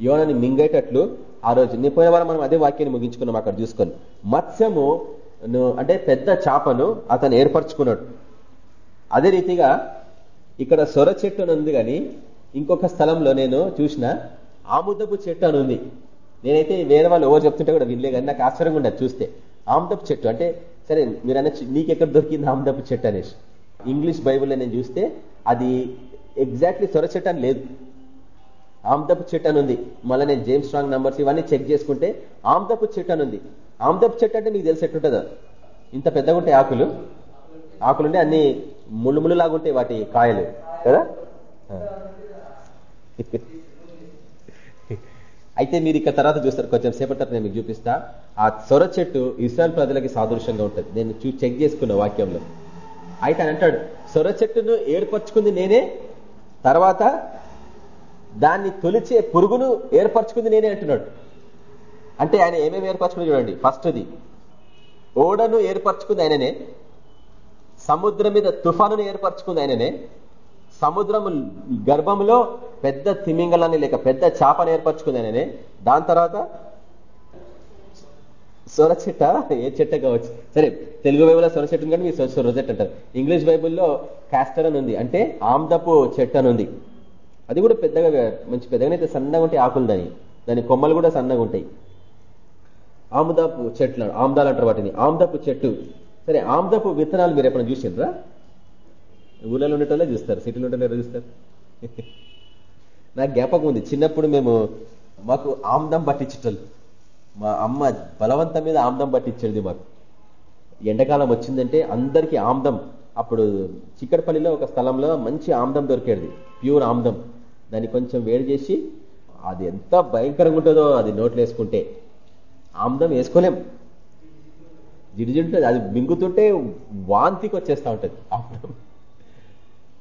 యోనని మింగేటట్లు ఆ రోజు. నీ పోయిన వారం మనం అదే వాక్యాన్ని ముగించుకున్నాం అక్కడ చూసుకొని. మత్స్యము అంటే పెద్ద చేపను అతను ఏర్పరచుకున్నాడు. అదే రీతిగా ఇక్కడ సొర చెట్టు అని ఉంది కానీ ఇంకొక స్థలంలో నేను చూసిన ఆముదపు చెట్టు అని ఉంది. నేనైతే వేరే వాళ్ళు ఎవరు చెప్తుంటే కూడా వినలే కానీ నాకు ఆశ్చర్యంగా ఉండదు చూస్తే. ఆముదపు చెట్టు. అంటే సరే మీరు అన్న నీకెక్కడ దొరికింది ఆముదపు చెట్టు అనేసి. ఇంగ్లీష్ బైబుల్లో నేను చూస్తే అది ఎగ్జాక్ట్లీ సొర చెట్టు అని లేదు. ఆమ్దపు చెట్టు అని ఉంది మళ్ళీ నేను జేమ్స్ స్ట్రాంగ్ నంబర్స్ ఇవన్నీ చెక్ చేసుకుంటే ఆమ్దపు చెట్టు అని ఉంది ఆమ్దపు చెట్టు అంటే మీకు తెలిసి ఎట్టుంటుందో? ఇంత పెద్దగా ఉంటాయి ఆకులు? ఆకులుంటే అన్ని ముళ్ళు ముళ్ళు వాటి కాయలు. కదా? అయితే మీరు ఇక్కడ తర్వాత చూస్తారు. కొంచెం సేపటి తర్వాత నేను మీకు చూపిస్తా. ఆ సొర చెట్టు ఇస్రాయల్ ప్రజలకి సాదృశ్యంగా ఉంటుంది. నేను చెక్ చేసుకున్న వాక్యంలో. అయితే అని అంటాడు సొర చెట్టును ఏర్పరచుకుంది నేనే. తర్వాత దాన్ని తొలిచే పురుగును ఏర్పరచుకుంది నేనే అంటున్నాడు. అంటే ఆయన ఏమేమి ఏర్పరచుకుంది చూడండి. ఫస్ట్ది ఓడను ఏర్పరచుకుంది ఆయననే సముద్రం మీద తుఫాను ఏర్పరచుకుంది ఆయననే సముద్రం గర్భంలో పెద్ద తిమింగలాన్ని లేక పెద్ద చేపను ఏర్పరచుకుంది ఆయననే దాని తర్వాత సొర చెట్ట ఏ చెట్ట కావచ్చు. సరే తెలుగు బైబుల్లో సొర చెట్టు కానీ మీరు సొర చెట్టు అంటారు. ఇంగ్లీష్ బైబుల్లో కాస్టర్ అని ఉంది. అంటే ఆమ్దపు చెట్టు అని ఉంది. అది కూడా పెద్దగా మంచి పెద్దగానైతే సన్నగా ఉంటాయి ఆకులు దాని. దాని కొమ్మలు కూడా సన్నగా ఉంటాయి. ఆముదాపు చెట్లు ఆముదాలు అంటారు వాటిని. ఆముదపు చెట్టు. సరే ఆముదపు విత్తనాలు మీరు ఎప్పుడైనా చూసిండ్రా? ఊళ్ళలో ఉండేటోళ్ళే చూస్తారు సిటీలో ఉండేటోళ్ళు చూస్తారు? [LAUGHS] నాకు జ్ఞాపకం ఉంది. చిన్నప్పుడు మేము మాకు ఆమ్దం పట్టించేటోళ్ళు. మా అమ్మ బలవంతం మీద ఆమ్దం పట్టించేది మాకు. ఎండాకాలం వచ్చిందంటే అందరికీ ఆమ్దం. అప్పుడు చిక్కడపల్లిలో ఒక స్థలంలో మంచి ఆమ్దం దొరికేది. ప్యూర్ ఆమ్దం. దాన్ని కొంచెం వేడి చేసి అది ఎంత భయంకరంగా ఉంటుందో అది నోట్లు వేసుకుంటే. ఆమ్దం వేసుకోలేం. జిడిజింటుంది అది మింగుతుంటే వాంతికి వచ్చేస్తూ ఉంటుంది ఆమ్దం.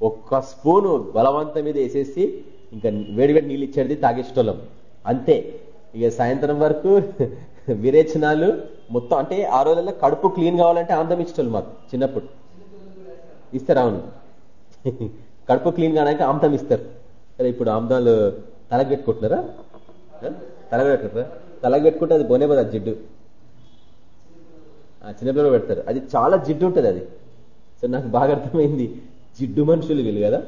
ఒక్క స్పూను బలవంతం మీద వేసేసి ఇంకా వేడివేడి నీళ్ళు ఇచ్చేది తాగేసేటోళ్ళం. అంతే. ఇక సాయంత్రం వరకు విరేచనాలు మొత్తం అంటే ఆ రోజుల్లో కడుపు క్లీన్ కావాలంటే ఆందం ఇచ్చేటోళ్ళు మాకు చిన్నప్పుడు. ఇస్తారు అవును. కడుపు క్లీన్ కావడానికి ఆమ్దం ఇస్తారు. సరే ఇప్పుడు ఆమ్దాలు తలకు పెట్టుకుంటున్నారా తలకు పెట్టుకుంటారా తలకు పెట్టుకుంటే అది పోనే పోదు జిడ్డు చిన్నపిల్లలు పెడతారు. అది చాలా జిడ్డు ఉంటుంది అది. సో నాకు బాగా అర్థమైంది. జిడ్డు మనుషులు వీళ్ళు కదా.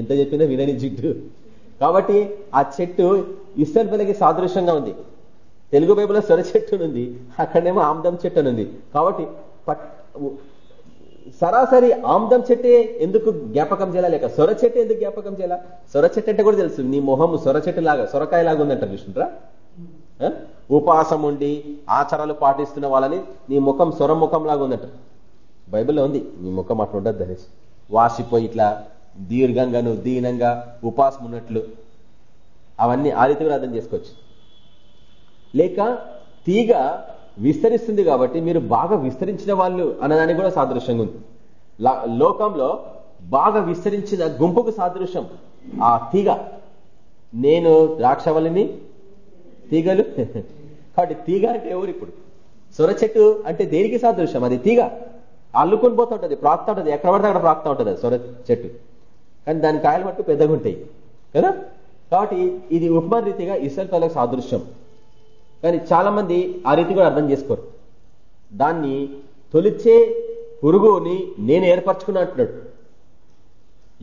ఎంత చెప్పినా వినని జిడ్డు. కాబట్టి ఆ చెట్టు ఇస్టర్ పిల్లకి సాదృశ్యంగా ఉంది. తెలుగు బైబుల్లో సొర చెట్టు ఉంది. అక్కడేమో ఆమ్దం చెట్టు ఉంది. కాబట్టి సరాసరి ఆమ్దం చెట్టే ఎందుకు జ్ఞాపకం చేయాలా? లేక సొర చెట్టు ఎందుకు జ్ఞాపకం చేయాలా? సొర చెట్టు అంటే కూడా తెలుసు. నీ మొహం సొర చెట్టు లాగా సొరకాయ లాగా ఉందంటారు చూసింట్రా ఉపవాసం ఉండి ఆచారాలు పాటిస్తున్న వాళ్ళని నీ ముఖం సొర ముఖం లాగా ఉందంటారు బైబిల్లో ఉంది. నీ ముఖం అట్లా ఉండదు అనేసి వాసిపోయి ఇట్లా దీర్ఘంగా నువ్వు దీనంగా ఉపాసం ఉన్నట్లు అవన్నీ ఆదిత్యవరాధం చేసుకోవచ్చు. లేక తీగ విస్తరిస్తుంది కాబట్టి మీరు బాగా విస్తరించిన వాళ్ళు అన్నదానికి కూడా సాదృశ్యంగా ఉంది. లోకంలో బాగా విస్తరించిన గుంపుకు సాదృశ్యం. ఆ తీగ. నేను ద్రాక్షవల్లిని తీగలు. కాబట్టి తీగ అంటే ఎవరు ఇప్పుడు? సొర చెట్టు అంటే దేనికి సాదృశ్యం? అది తీగ. అల్లుకొని పోతూ ఉంటుంది ప్రాక్తా ఉంటుంది ఎక్కడ పడితే అక్కడ ప్రాక్తా ఉంటుంది సొర చెట్టు. కానీ దాని కాయలు మట్టు పెద్దగా ఉంటాయి. కదా? కాబట్టి ఇది ఉపమాన రీతిగా ఇసల్ ప్రజలకు సాదృశ్యం. కానీ చాలా మంది ఆ రీతి కూడా అర్థం చేసుకోరు. దాన్ని తొలిచే పురుగుని నేను ఏర్పరచుకున్నా అంటున్నాడు.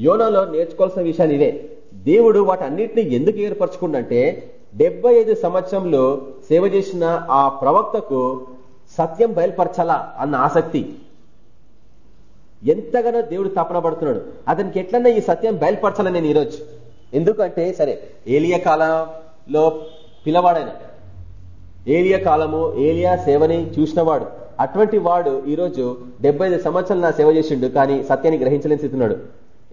యోనాలో నేర్చుకోవాల్సిన విషయాలు ఇవే. దేవుడు వాటన్నిటిని ఎందుకు ఏర్పరచుకుండంటే డెబ్బై ఐదు సంవత్సరంలో సేవ చేసిన ఆ ప్రవక్తకు సత్యం బయలుపరచాలా అన్న ఆసక్తి. ఎంతగానో దేవుడు తపన పడుతున్నాడు. అతనికి ఎట్లన్నా ఈ సత్యం బయలుపరచాలని నేను ఈరోజు. ఎందుకంటే సరే ఏలియ కాలంలో పిలవాడైన ఏలియా కాలము ఏలియా సేవని చూసినవాడు. అటువంటి వాడు ఈరోజు డెబ్బై ఐదు సంవత్సరాలు నా సేవ చేసిండు కానీ సత్యాన్ని గ్రహించలేని స్థితున్నాడు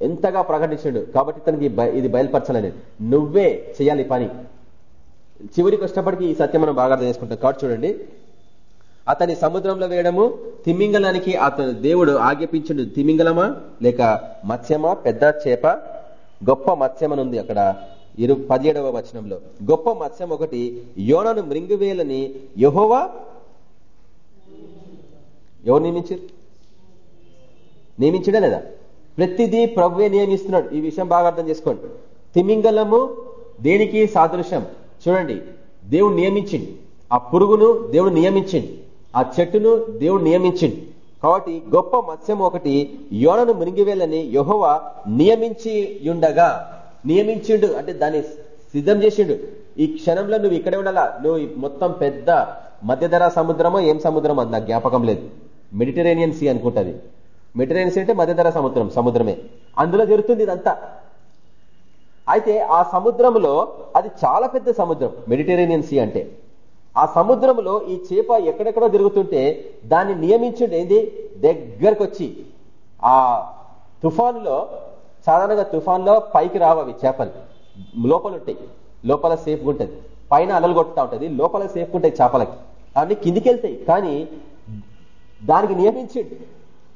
ఎంతగా ప్రకటించాడు కాబట్టి తనకి ఇది బయలుపరచాలని నువ్వే చేయాలి పని. చివరికి వచ్చినప్పటికీ ఈ సత్యం మనం బాగా అర్థం చేసుకుంటాం. కాబట్టి చూడండి. అతని సముద్రంలో వేయడము తిమింగలానికి అతను దేవుడు ఆజ్ఞాపించండు. తిమింగలమా లేక మత్స్యమా? పెద్ద చేప? గొప్ప మత్స్యమనుంది ఉంది అక్కడ. ఇరు పదిహేడవ వచనంలో. గొప్ప మత్స్యం ఒకటి యోనను మృంగివేలని యహోవా ఎవరు నియమించారు? నియమించడే లేదా? ప్రతిదీ ప్రభువే నియమిస్తున్నాడు. ఈ విషయం బాగా అర్థం చేసుకోండి. తిమింగలము దేనికి సాదృశ్యం? చూడండి. దేవుడు నియమించింది ఆ పురుగును దేవుడు నియమించింది ఆ చెట్టును దేవుడు నియమించింది కాబట్టి గొప్ప మత్స్యం ఒకటి యోనను మునిగివేలని యహోవా నియమించి ఉండగా నియమించిండు. అంటే దాన్ని సిద్ధం చేసిండు. ఈ క్షణంలో నువ్వు ఇక్కడే ఉండాలా? నువ్వు మొత్తం పెద్ద మధ్యధర సముద్రమో ఏం సముద్రమో నాకు జ్ఞాపకం లేదు. మెడిటరేనియన్ సీ అనుకుంటుంది. మెడిటరేనియన్ సీ అంటే మధ్యధర సముద్రం సముద్రమే. అందులో జరుగుతుంది ఇదంతా. అయితే ఆ సముద్రంలో అది చాలా పెద్ద సముద్రం మెడిటరేనియన్ సీ అంటే. ఆ సముద్రంలో ఈ చేప ఎక్కడెక్కడో తిరుగుతుంటే దాన్ని నియమించుండి ఏంది? దగ్గరకు వచ్చి ఆ తుఫాన్లో సాధారణంగా తుఫాన్లో పైకి రావవి చేపలు. లోపల ఉంటాయి. లోపల సేఫ్గా ఉంటుంది. పైన అలలు కొట్టుతా ఉంటుంది. లోపల సేఫ్గా ఉంటాయి చేపలకి. అవన్నీ కిందికి వెళ్తాయి కానీ దానికి నియమించిండు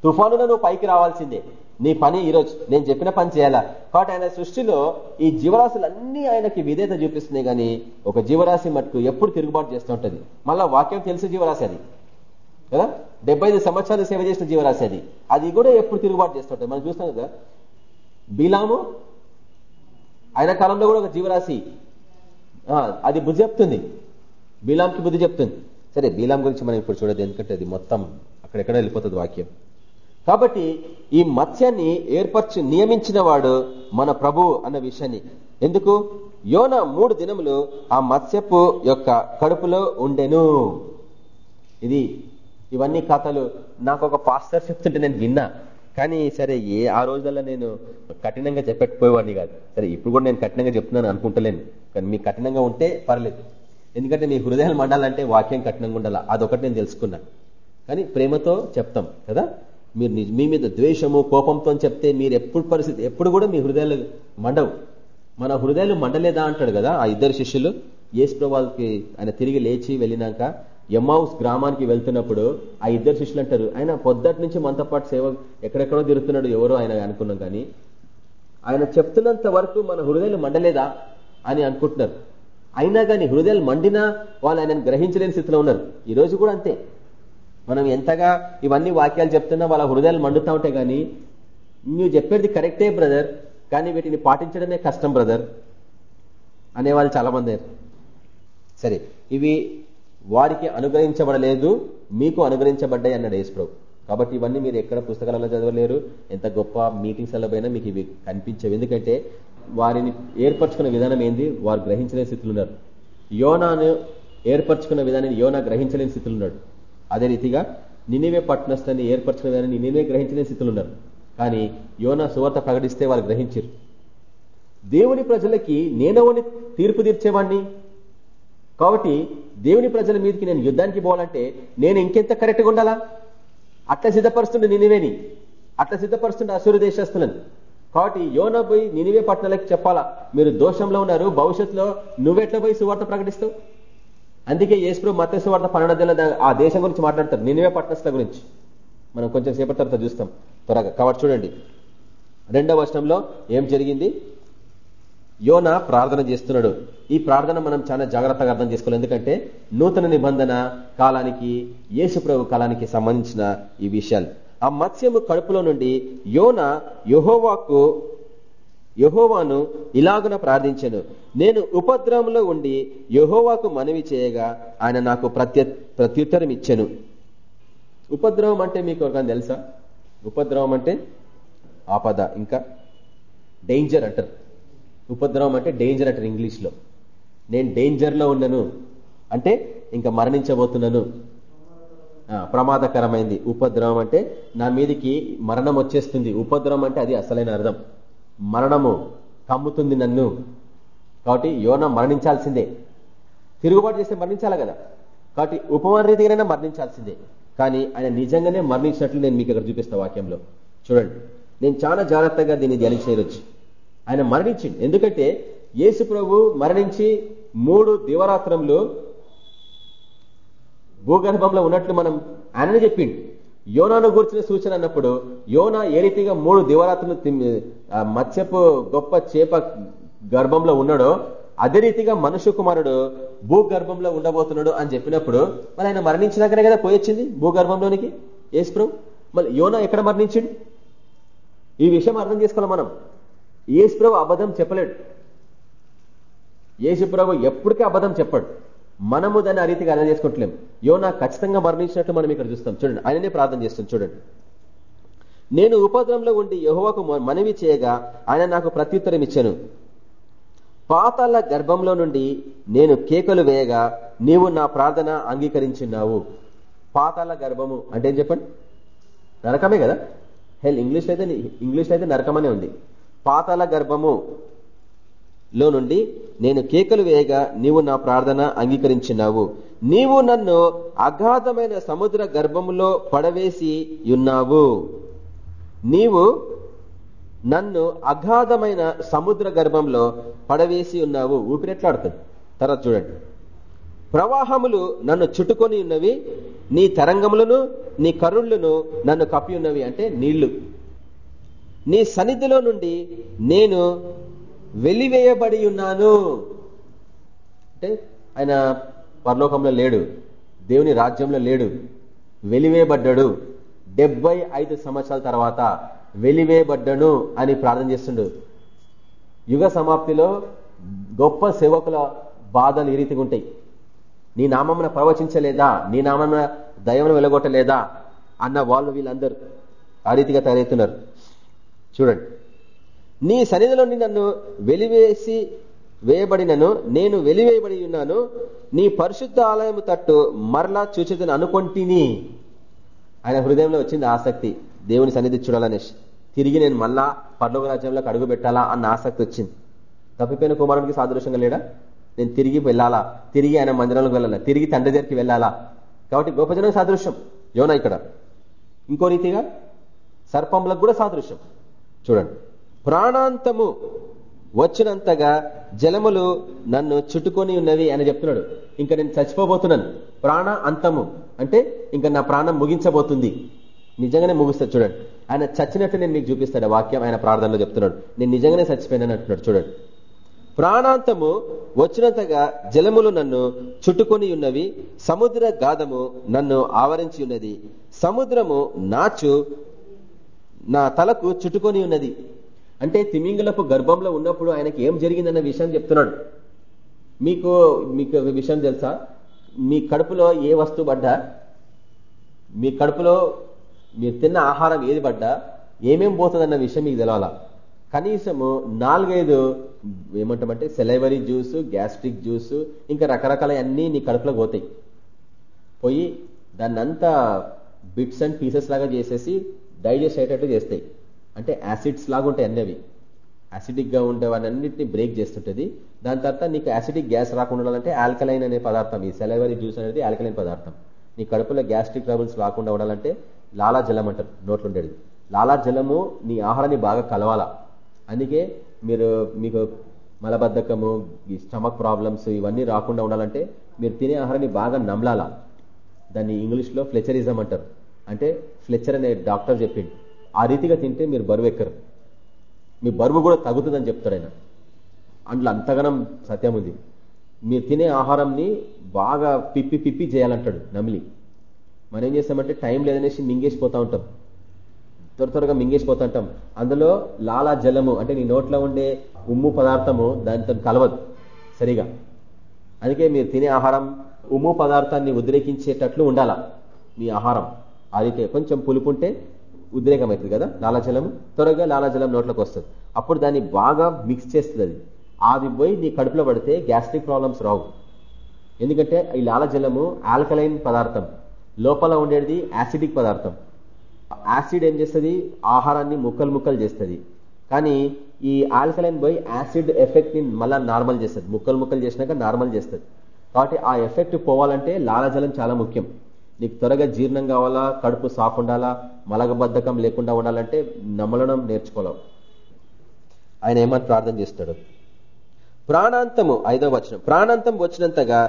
తుఫానులో నువ్వు పైకి రావాల్సిందే. నీ పని ఈరోజు. నేను చెప్పిన పని చేయాలా? కాబట్టి ఆయన సృష్టిలో ఈ జీవరాశులన్నీ ఆయనకి విధేత చూపిస్తున్నాయి కానీ ఒక జీవరాశి మటుకు ఎప్పుడు తిరుగుబాటు చేస్తూ ఉంటుంది. మళ్ళా వాక్యం తెలిసి జీవరాశి అది. కదా? డెబ్బై సంవత్సరాలు సేవ చేసిన జీవరాశి అది. అది కూడా ఎప్పుడు తిరుగుబాటు చేస్తూ ఉంటుంది. మనం చూస్తాం కదా బీలాము ఆయన కాలంలో కూడా ఒక జీవరాశి. అది బుద్ధి చెప్తుంది. బీలాంకి బుద్ధి చెప్తుంది. సరే బీలాం గురించి మనం ఇప్పుడు చూడదు ఎందుకంటే అది మొత్తం అక్కడెక్కడ వెళ్ళిపోతుంది వాక్యం. కాబట్టి ఈ మత్స్యాన్ని ఏర్పరచి నియమించిన వాడు మన ప్రభు అన్న విషయాన్ని. ఎందుకు? యోన మూడు దినములు ఆ మత్స్యపు యొక్క కడుపులో ఉండెను. ఇది ఇవన్నీ కథలు. నాకు ఒక పాస్టర్ చెప్తుంటే నేను విన్నా. కానీ సరే ఏ ఆ రోజుల్లో నేను కఠినంగా చెప్పకపోయేవాడిని కాదు. సరే ఇప్పుడు కూడా నేను కఠినంగా చెప్తున్నాను అనుకుంటలేను. కానీ మీ కఠినంగా ఉంటే పర్లేదు. ఎందుకంటే మీ హృదయాలు మండాలంటే వాక్యం కఠినంగా ఉండాలా? అదొకటి నేను తెలుసుకున్నాను కానీ ప్రేమతో చెప్తాం కదా? మీరు మీ మీద ద్వేషము కోపంతో చెప్తే మీరు ఎప్పుడు పరిస్థితి ఎప్పుడు కూడా మీ హృదయాలు మండవు. మన హృదయాలు మండలేదా అంటాడు కదా ఆ ఇద్దరు శిష్యులు. ఏసు ప్రభావాలకి ఆయన తిరిగి లేచి వెళ్ళినాక ఎమ్మౌస్ గ్రామానికి వెళ్తున్నప్పుడు ఆ ఇద్దరు శిష్యులు అంటారు ఆయన పొద్దటి నుంచి మనతో పాటు సేవ ఎక్కడెక్కడో తిరుగుతున్నాడు ఎవరో ఆయన అనుకున్నాం కానీ ఆయన చెప్తున్నంత వరకు మన హృదయాలు మండలేదా అని అనుకుంటున్నారు. అయినా కానీ హృదయాలు మండినా వాళ్ళు ఆయనను గ్రహించలేని స్థితిలో ఉన్నారు. ఈ రోజు కూడా అంతే. మనం ఎంతగా ఇవన్నీ వాక్యాలు చెప్తున్నా వాళ్ళ హృదయాలు మండుతా ఉంటాయి కానీ నువ్వు చెప్పేది కరెక్టే బ్రదర్ కానీ వీటిని పాటించడమే కష్టం బ్రదర్ అనేవాళ్ళు చాలా మంది సరే ఇవి వారికి అనుగ్రహించబడలేదు మీకు అనుగ్రహించబడ్డాయి అన్నాడు యేసుప్రభు కాబట్టి ఇవన్నీ మీరు ఎక్కడ పుస్తకాలలో చదవలేరు. ఎంత గొప్ప మీటింగ్స్లలో పోయినా మీకు ఇవి కనిపించవు. ఎందుకంటే వారిని ఏర్పరచుకున్న విధానం ఏంది? వారు గ్రహించలేని స్థితిలో ఉన్నారు. యోనాను ఏర్పరచుకున్న విధానాన్ని యోనా గ్రహించలేని స్థితిలో ఉన్నాడు. అదే రీతిగా నినివే పట్టణస్థాన్ని ఏర్పరచుకున్న విధానాన్ని నినివే గ్రహించలేని స్థితిలో ఉన్నారు. కానీ యోనా సువార్త ప్రకటిస్తే వాళ్ళు గ్రహించారు దేవుని ప్రజలకి నేనవని తీర్పు తీర్చేవాడిని కాబట్టి దేవుని ప్రజల మీదకి నేను యుద్ధానికి పోవాలంటే నేను ఇంకెంత కరెక్ట్గా ఉండాలా? అట్లా సిద్ధపరుస్తుండే నినివేని. అట్లా సిద్ధపరుస్తుండే అసూరు దేశస్తులను కాబట్టి యోన పోయి నినివే పట్టణాలకు చెప్పాలా? మీరు దోషంలో ఉన్నారు భవిష్యత్తులో నువ్వెట్లా పోయి సువార్త ప్రకటిస్తావు? అందుకే యేసు మత సువార్త పన్నెండు ఆ దేశం గురించి మాట్లాడతారు నినివే పట్టణస్థల గురించి. మనం కొంచెం సేపటి తర్వాత చూస్తాం. త్వరగా కాబట్టి చూడండి. రెండవ వర్షంలో ఏం జరిగింది? యోన ప్రార్థన చేస్తున్నాడు. ఈ ప్రార్థన మనం చాలా జాగ్రత్తగా అర్థం చేసుకోవాలి. ఎందుకంటే నూతన నిబంధన కాలానికి యేసుప్రభు కాలానికి సంబంధించిన ఈ విషయాలు. ఆ మత్స్యము కడుపులో నుండి యోన యహోవాకు యహోవాను ఇలాగున ప్రార్థించాను నేను ఉపద్రవంలో ఉండి యహోవాకు మనవి చేయగా ఆయన నాకు ప్రత్య ప్రత్యుత్తరం ఇచ్చాను. ఉపద్రవం అంటే మీకు ఒక తెలుసా? ఉపద్రవం అంటే ఆపద ఇంకా డేంజర్ అంటారు. ఉపద్రవం అంటే డేంజర్ అంటారు ఇంగ్లీష్లో. నేను డేంజర్లో ఉన్నాను అంటే ఇంకా మరణించబోతున్నాను. ప్రమాదకరమైంది. ఉపద్రవం అంటే నా మీదికి మరణం వచ్చేస్తుంది. ఉపద్రవం అంటే అది అసలైన అర్థం. మరణము కమ్ముతుంది నన్ను. కాబట్టి యోన మరణించాల్సిందే. తిరుగుబాటు చేస్తే మరణించాలి కదా. కాబట్టి ఉపమాన రీతిగానైనా మరణించాల్సిందే. కానీ ఆయన నిజంగానే మరణించినట్లు నేను మీకు ఇక్కడ చూపిస్తా వాక్యంలో. చూడండి. నేను చాలా జాగ్రత్తగా దీన్ని ధ్యానించేయచ్చు ఆయన మరణించింది ఎందుకంటే యేసు ప్రభు మరణించి మూడు దివరాత్రంలో భూగర్భంలో ఉన్నట్లు మనం ఆయనని చెప్పిండు. యోనాను గూర్చిన సూచన అన్నప్పుడు యోన ఏ రీతిగా మూడు దివరాత్రులు మత్స్యపు గొప్ప చేప గర్భంలో ఉన్నాడో అదే రీతిగా మనుష్య కుమారుడు భూగర్భంలో ఉండబోతున్నాడు అని చెప్పినప్పుడు మరి ఆయన మరణించినాకనే కదా పోయొచ్చింది భూగర్భంలోనికి ఏసుప్రభు మళ్ళీ యోనా ఎక్కడ మరణించిండు? ఈ విషయం అర్థం చేసుకోవాలి మనం. యేసుప్రభు అబద్ధం చెప్పలేడు. యేసుప్రభు ఎప్పటికీ అబద్ధం చెప్పాడు. మనము దాన్ని ఆ రీతిగా అర్థం చేసుకుంటలేం యోనా ఖచ్చితంగా మరణించినట్లు మనం ఇక్కడ చూస్తాం. చూడండి ఆయననే ప్రార్థన చేస్తాం. చూడండి. నేను ఉపద్రంలో ఉండి యహోవకు మనవి చేయగా ఆయన నాకు ప్రత్యుత్తరం ఇచ్చాను. పాతాల గర్భంలో నుండి నేను కేకలు వేయగా నీవు నా ప్రార్థన అంగీకరించినావు. పాతాల గర్భము అంటే ఏం చెప్పండి? నరకమే కదా? హెల్ ఇంగ్లీష్ అయితే ఇంగ్లీష్ అయితే నరకమనే ఉంది. పాతాల గర్భము లో నుండి నేను కేకలు వేయగా నీవు నా ప్రార్థన అంగీకరించినావు. నీవు నన్ను అగాధమైన సముద్ర గర్భములో పడవేసి ఉన్నావు. నీవు నన్ను అగాధమైన సముద్ర గర్భంలో పడవేసి ఉన్నావు. ఊపిరెట్లాడుతుంది తర్వాత చూడండి. ప్రవాహములు నన్ను చుట్టుకొని ఉన్నవి నీ తరంగములను నీ కరుళ్ళను నన్ను కప్పి ఉన్నవి అంటే నీళ్ళు. నీ సన్నిధిలో నుండి నేను వెలివేయబడి ఉన్నాను. అంటే ఆయన పరలోకంలో లేడు. దేవుని రాజ్యంలో లేడు. వెలివేయబడ్డాడు. డెబ్బై ఐదు సంవత్సరాల తర్వాత వెలివేయబడ్డను అని ప్రార్థన చేస్తుండు. యుగ సమాప్తిలో గొప్ప సేవకుల బాధలు ఈ రీతిగా ఉంటాయి. నీ నామమున ప్రవచించలేదా? నీ నామమున దయమును వెలగొట్టలేదా? అన్న వాళ్ళు వీళ్ళందరూ ఆ రీతిగా తయారవుతున్నారు. చూడండి. నీ సన్నిధిలోని నన్ను వెలివేసి వేయబడినను నేను వెలివేయబడి ఉన్నాను నీ పరిశుద్ధ ఆలయం తట్టు మరలా చూచేదని అనుకొంటిని. ఆయన హృదయంలో వచ్చింది ఆసక్తి. దేవుని సన్నిధి చూడాలనేసి తిరిగి నేను మళ్ళా పర్లోక రాజ్యంలోకి అడుగు పెట్టాలా అన్న ఆసక్తి వచ్చింది. తప్పిపోయిన కుమారునికి సాదృశ్యంగా లేడా? నేను తిరిగి వెళ్ళాలా? తిరిగి ఆయన మందిరంలోకి వెళ్ళాలా? తిరిగి తండ్రి దగ్గరికి వెళ్ళాలా? కాబట్టి గోపజనం సాదృశ్యం. యోనా ఇక్కడ. ఇంకో రీతిగా సర్పంలకు కూడా సాదృశ్యం. చూడండి. ప్రాణాంతము వచ్చినంతగా జలములు నన్ను చుట్టుకొని ఉన్నవి అని చెప్తున్నాడు. ఇంకా నేను చచ్చిపోబోతున్నాను. ప్రాణ అంతము. అంటే ఇంకా నా ప్రాణం ముగించబోతుంది. నిజంగానే ముగిస్తాడు చూడండి. ఆయన చచ్చినట్టు నేను మీకు చూపిస్తాడు. వాక్యం ఆయన ప్రార్థనలో చెప్తున్నాడు. నేను నిజంగానే చచ్చిపోయినాను అంటున్నాడు. చూడండి. ప్రాణాంతము వచ్చినంతగా జలములు నన్ను చుట్టుకొని ఉన్నవి. సముద్ర గాధము నన్ను ఆవరించి ఉన్నది. సముద్రము నాచు నా తలకు చుట్టుకొని ఉన్నది. అంటే తిమింగలపు గర్భంలో ఉన్నప్పుడు ఆయనకి ఏం జరిగిందన్న విషయం చెప్తున్నాడు. మీకు మీకు విషయం తెలుసా? మీ కడుపులో ఏ వస్తువు పడ్డా? మీ కడుపులో మీరు తిన్న ఆహారం ఏది పడ్డా? ఏమేం పోతుందన్న విషయం మీకు తెలవాలా? కనీసము నాలుగైదు ఏమంటామంటే సెలైవరీ జ్యూస్ గ్యాస్ట్రిక్ జ్యూసు ఇంకా రకరకాల అన్నీ నీ కడుపులో పోతాయి. పోయి దాన్నంతా బిట్స్ అండ్ పీసెస్ లాగా చేసేసి డైజెస్ట్ అయ్యేటట్టు చేస్తాయి. అంటే యాసిడ్స్ లాగా ఉంటాయి అన్నవి. యాసిడిక్గా గా ఉండేవన్నింటినీ బ్రేక్ చేస్తుంటుంది. దాని తర్వాత నీకు యాసిడిక్ గ్యాస్ రాకుండా ఉండాలంటే ఆల్కలైన్ అనే పదార్థం ఈ సెలవరీ జ్యూస్ అనేది ఆల్కలైన్ పదార్థం. నీ కడుపులో గ్యాస్ట్రిక్ ట్రబుల్స్ రాకుండా ఉండాలంటే లాలా జలం అంటారు నోట్లు ఉండేది లాలా జలము నీ ఆహారాన్ని బాగా కలవాలా. అందుకే మీరు మీకు మలబద్ధకము ఈ స్టమక్ ప్రాబ్లమ్స్ ఇవన్నీ రాకుండా ఉండాలంటే మీరు తినే ఆహారాన్ని బాగా నమ్లాలా. దాన్ని ఇంగ్లీష్లో ఫ్లెచరిజం అంటారు. అంటే ఫ్లెచర్ అనే డాక్టర్ చెప్పిండు. ఆ రీతిగా తింటే మీరు బరువు ఎక్కరు. మీ బరువు కూడా తగ్గుతుందని చెప్తాడు ఆయన. అందులో అంతగనం సత్యం ఉంది. మీరు తినే ఆహారంని బాగా పిప్పి పిప్పి చేయాలంటాడు నమిలి. మనం ఏం చేస్తామంటే టైం లేదనేసి మింగేసిపోతా ఉంటాం. త్వర త్వరగా మింగేసిపోతుంటాం అందులో లాలా జలము అంటే నీ నోట్లో ఉండే ఉమ్ము పదార్థము దానితో కలవదు సరిగా. అందుకే మీరు తినే ఆహారం ఉమ్ము పదార్థాన్ని ఉద్రేకించేటట్లు ఉండాలా మీ ఆహారం. అది కొంచెం పులుపుంటే ఉద్రేకం అవుతుంది కదా లాలాజలం త్వరగా లాలాజలం నోట్లోకి వస్తుంది అప్పుడు దాన్ని బాగా మిక్స్ చేస్తుంది. అది అది పోయి నీ కడుపులో పడితే గ్యాస్ట్రిక్ ప్రాబ్లమ్స్ రావు. ఎందుకంటే ఈ లాలాజలము ఆల్కలైన్ పదార్థం. లోపల ఉండేది యాసిడిక్ పదార్థం. యాసిడ్ ఏం చేస్తుంది? ఆహారాన్ని ముక్కలు ముక్కలు చేస్తుంది. కానీ ఈ ఆల్కలైన్ పోయి యాసిడ్ ఎఫెక్ట్ని నార్మల్ చేస్తుంది. ముక్కలు ముక్కలు చేసినాక నార్మల్ చేస్తుంది. కాబట్టి ఆ ఎఫెక్ట్ పోవాలంటే లాలాజలం చాలా ముఖ్యం. నీకు త్వరగా జీర్ణం కావాలా? కడుపు సాఫ్ ఉండాలా? మలగబద్ధకం లేకుండా ఉండాలంటే నమలడం నేర్చుకోలేం ఆయన ఏమని ప్రార్థన చేస్తాడు? ప్రాణాంతము ఐదవ వచనం. ప్రాణాంతం వచ్చినంతగా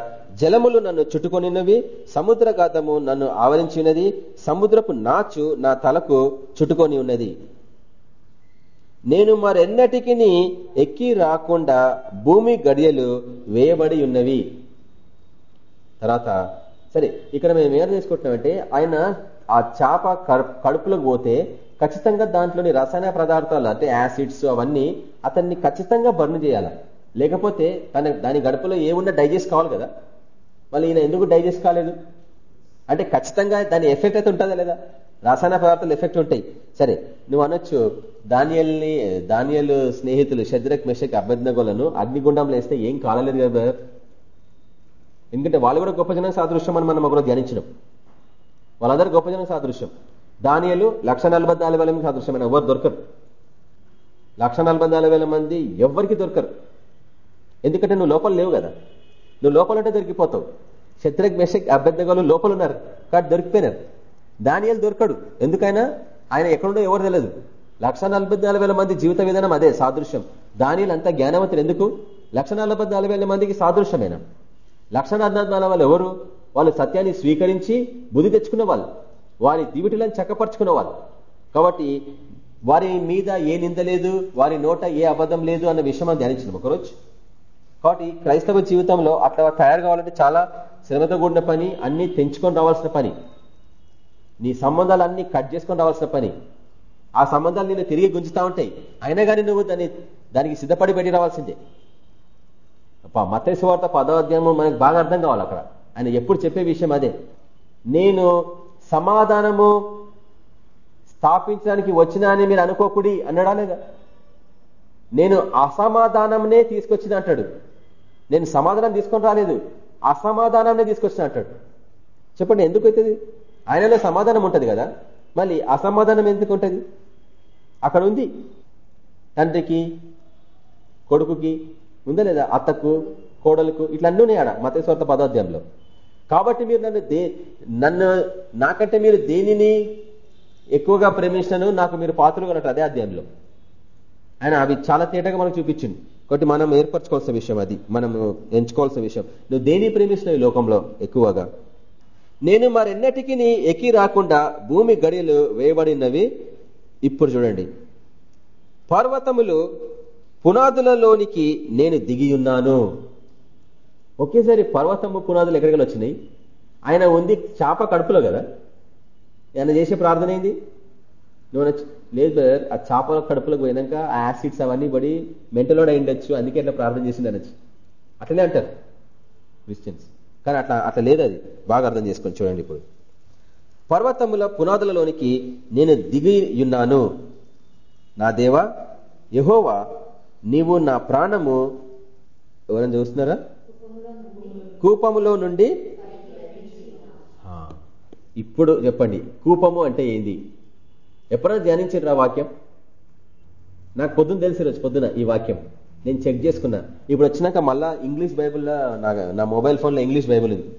జలములు నన్ను చుట్టుకొనినవి సముద్రగాతము నన్ను ఆవరించినది సముద్రపు నాచు నా తలకు చుట్టుకొని ఉన్నది. నేను మరెన్నటికి ఎక్కి రాకుండా భూమి గడియలు వేయబడి ఉన్నవి. తర్వాత సరే ఇక్కడ మేము ఏం తీసుకుంటున్నామంటే ఆయన ఆ చేప కడుపులోకి పోతే ఖచ్చితంగా దాంట్లోని రసాయన పదార్థాలు అంటే యాసిడ్స్ అవన్నీ అతన్ని ఖచ్చితంగా బర్న్ చేయాలి. లేకపోతే తన దాని గడుపులో ఏమున్నా డైజెస్ట్ కావాలి కదా. మళ్ళీ ఈయన ఎందుకు డైజెస్ట్ కాలేదు? అంటే ఖచ్చితంగా దాని ఎఫెక్ట్ అయితే ఉంటుందా లేదా? రసాయన పదార్థాలు ఎఫెక్ట్ ఉంటాయి. సరే నువ్వు అనొచ్చు ధాన్యాల్ని ధాన్యాలు స్నేహితులు శద్రక్ మెషక్ అభ్యర్థనగోలను అగ్నిగుండంలో వేస్తే ఏం కాలలేదు కదా ఎందుకంటే వాళ్ళు కూడా గొప్ప జనం సాదృశ్యం అని మనం ఒకరోజు ధ్యానించడం వాళ్ళందరూ గొప్ప జనం సాదృశ్యం. దానియలు లక్ష నలభై నాలుగు వేల మంది సాదృశ్యమైన ఎవరు దొరకరు. లక్ష నలభై నాలుగు వేల మంది ఎవరికి దొరకరు. ఎందుకంటే నువ్వు లోపల లేవు కదా. నువ్వు లోపల ఉంటే దొరికిపోతావు. శత్రుఘ్ మెషక్ అభ్యర్థగాలు లోపల ఉన్నారు. కాబట్టి దొరికిపోయినారు. దానియలు దొరకడు. ఎందుకైనా ఆయన ఎక్కడుండో ఎవరు తెలియదు లక్ష మంది జీవిత విధానం అదే సాదృశ్యం. దానియలు అంతా జ్ఞానవంతులు ఎందుకు? లక్ష మందికి సాదృశ్యమైన? లక్ష వాళ్ళు ఎవరు? వాళ్ళు సత్యాన్ని స్వీకరించి బుద్ధి తెచ్చుకున్న వాళ్ళు వారి దివిటిలను చక్కపరుచుకున్న వాళ్ళు కాబట్టి వారి మీద ఏ నింద లేదు వారి నోట ఏ అబద్ధం లేదు అన్న విషయం మనం ధ్యానించినాం ఒకరోజు. కాబట్టి క్రైస్తవ జీవితంలో అట్లా తయారు కావాలంటే చాలా శ్రమతో కూడిన పని అన్ని తెంచుకొని రావాల్సిన పని. నీ సంబంధాలు అన్ని కట్ చేసుకొని రావాల్సిన పని. ఆ సంబంధాలు నేను తిరిగి గుంజుతా ఉంటాయి. అయినా కానీ నువ్వు దాన్ని దానికి సిద్ధపడి పెట్టి రావాల్సిందే. మతేశ్వ వార్త అధ్యాయం మనకు బాగా అర్థం కావాలి అక్కడ. ఆయన ఎప్పుడు చెప్పే విషయం అదే. నేను సమాధానము స్థాపించడానికి వచ్చినా అని మీరు అనుకోకుడి అన్నాడా లేదా? నేను అసమాధానంనే తీసుకొచ్చిన అంటాడు. నేను సమాధానం తీసుకొని రాలేదు. అసమాధానంనే తీసుకొచ్చిన అంటాడు. చెప్పండి ఎందుకు అవుతుంది? ఆయనలో సమాధానం ఉంటుంది కదా. మళ్ళీ అసమాధానం ఎందుకు ఉంటుంది? అక్కడ ఉంది. తండ్రికి కొడుకుకి ఉందా లేదా? అత్తకు కోడలకు ఇట్లా అన్నీ ఉన్నాయి ఆడ మతేశ్వర్త పదార్థంలో కాబట్టి మీరు నన్ను దే నన్ను నాకంటే మీరు దేనిని ఎక్కువగా ప్రేమించినను నాకు మీరు పాత్రలు ఉన్నట్టు అదే అధ్యాయంలో. ఆయన అవి చాలా తేటగా మనకు చూపించింది కాబట్టి మనం ఏర్పరచుకోవాల్సిన విషయం అది. మనం ఎంచుకోవాల్సిన విషయం. నువ్వు దేని ప్రేమిస్తున్నావు ఈ లోకంలో ఎక్కువగా? నేను మరెన్నటికి ఎక్కి రాకుండా భూమి గడియలు వేయబడినవి ఇప్పుడు చూడండి. పర్వతములు పునాదులలోనికి నేను దిగియున్నాను ఒకేసారి పర్వతము పునాదులు ఎక్కడికి వచ్చినాయి? ఆయన ఉంది చేప కడుపులో కదా? ఆయన చేసే ప్రార్థన ఏంది? నువ్వు లేదు బ్రదర్ ఆ చేపల కడుపులోకి పోయినాక ఆ యాసిడ్స్ అవన్నీ పడి మెంటలోడ్ అయిండొచ్చు అందుకే అట్లా ప్రార్థన చేసింది అనొచ్చు. అట్లనే అంటారు క్రిస్టియన్స్. కానీ అట్లా అట్లా లేదు అది. బాగా అర్థం చేసుకొని చూడండి ఇప్పుడు. పర్వతముల పునాదులలోనికి నేను దిగియున్నాను నా దేవా యహోవా నీవు నా ప్రాణము ఎవరైనా చూస్తున్నారా? కూపములో నుండి ఇప్పుడు చెప్పండి. కూపము అంటే ఏంది? ఎప్పుడైనా ధ్యానించారు ఆ వాక్యం? నాకు పొద్దున్న తెలిసి రోజు పొద్దున ఈ వాక్యం. నేను చెక్ చేసుకున్నా. ఇప్పుడు వచ్చినాక మళ్ళా ఇంగ్లీష్ బైబుల్లో నా మొబైల్ ఫోన్లో ఇంగ్లీష్ బైబుల్ ఉంది.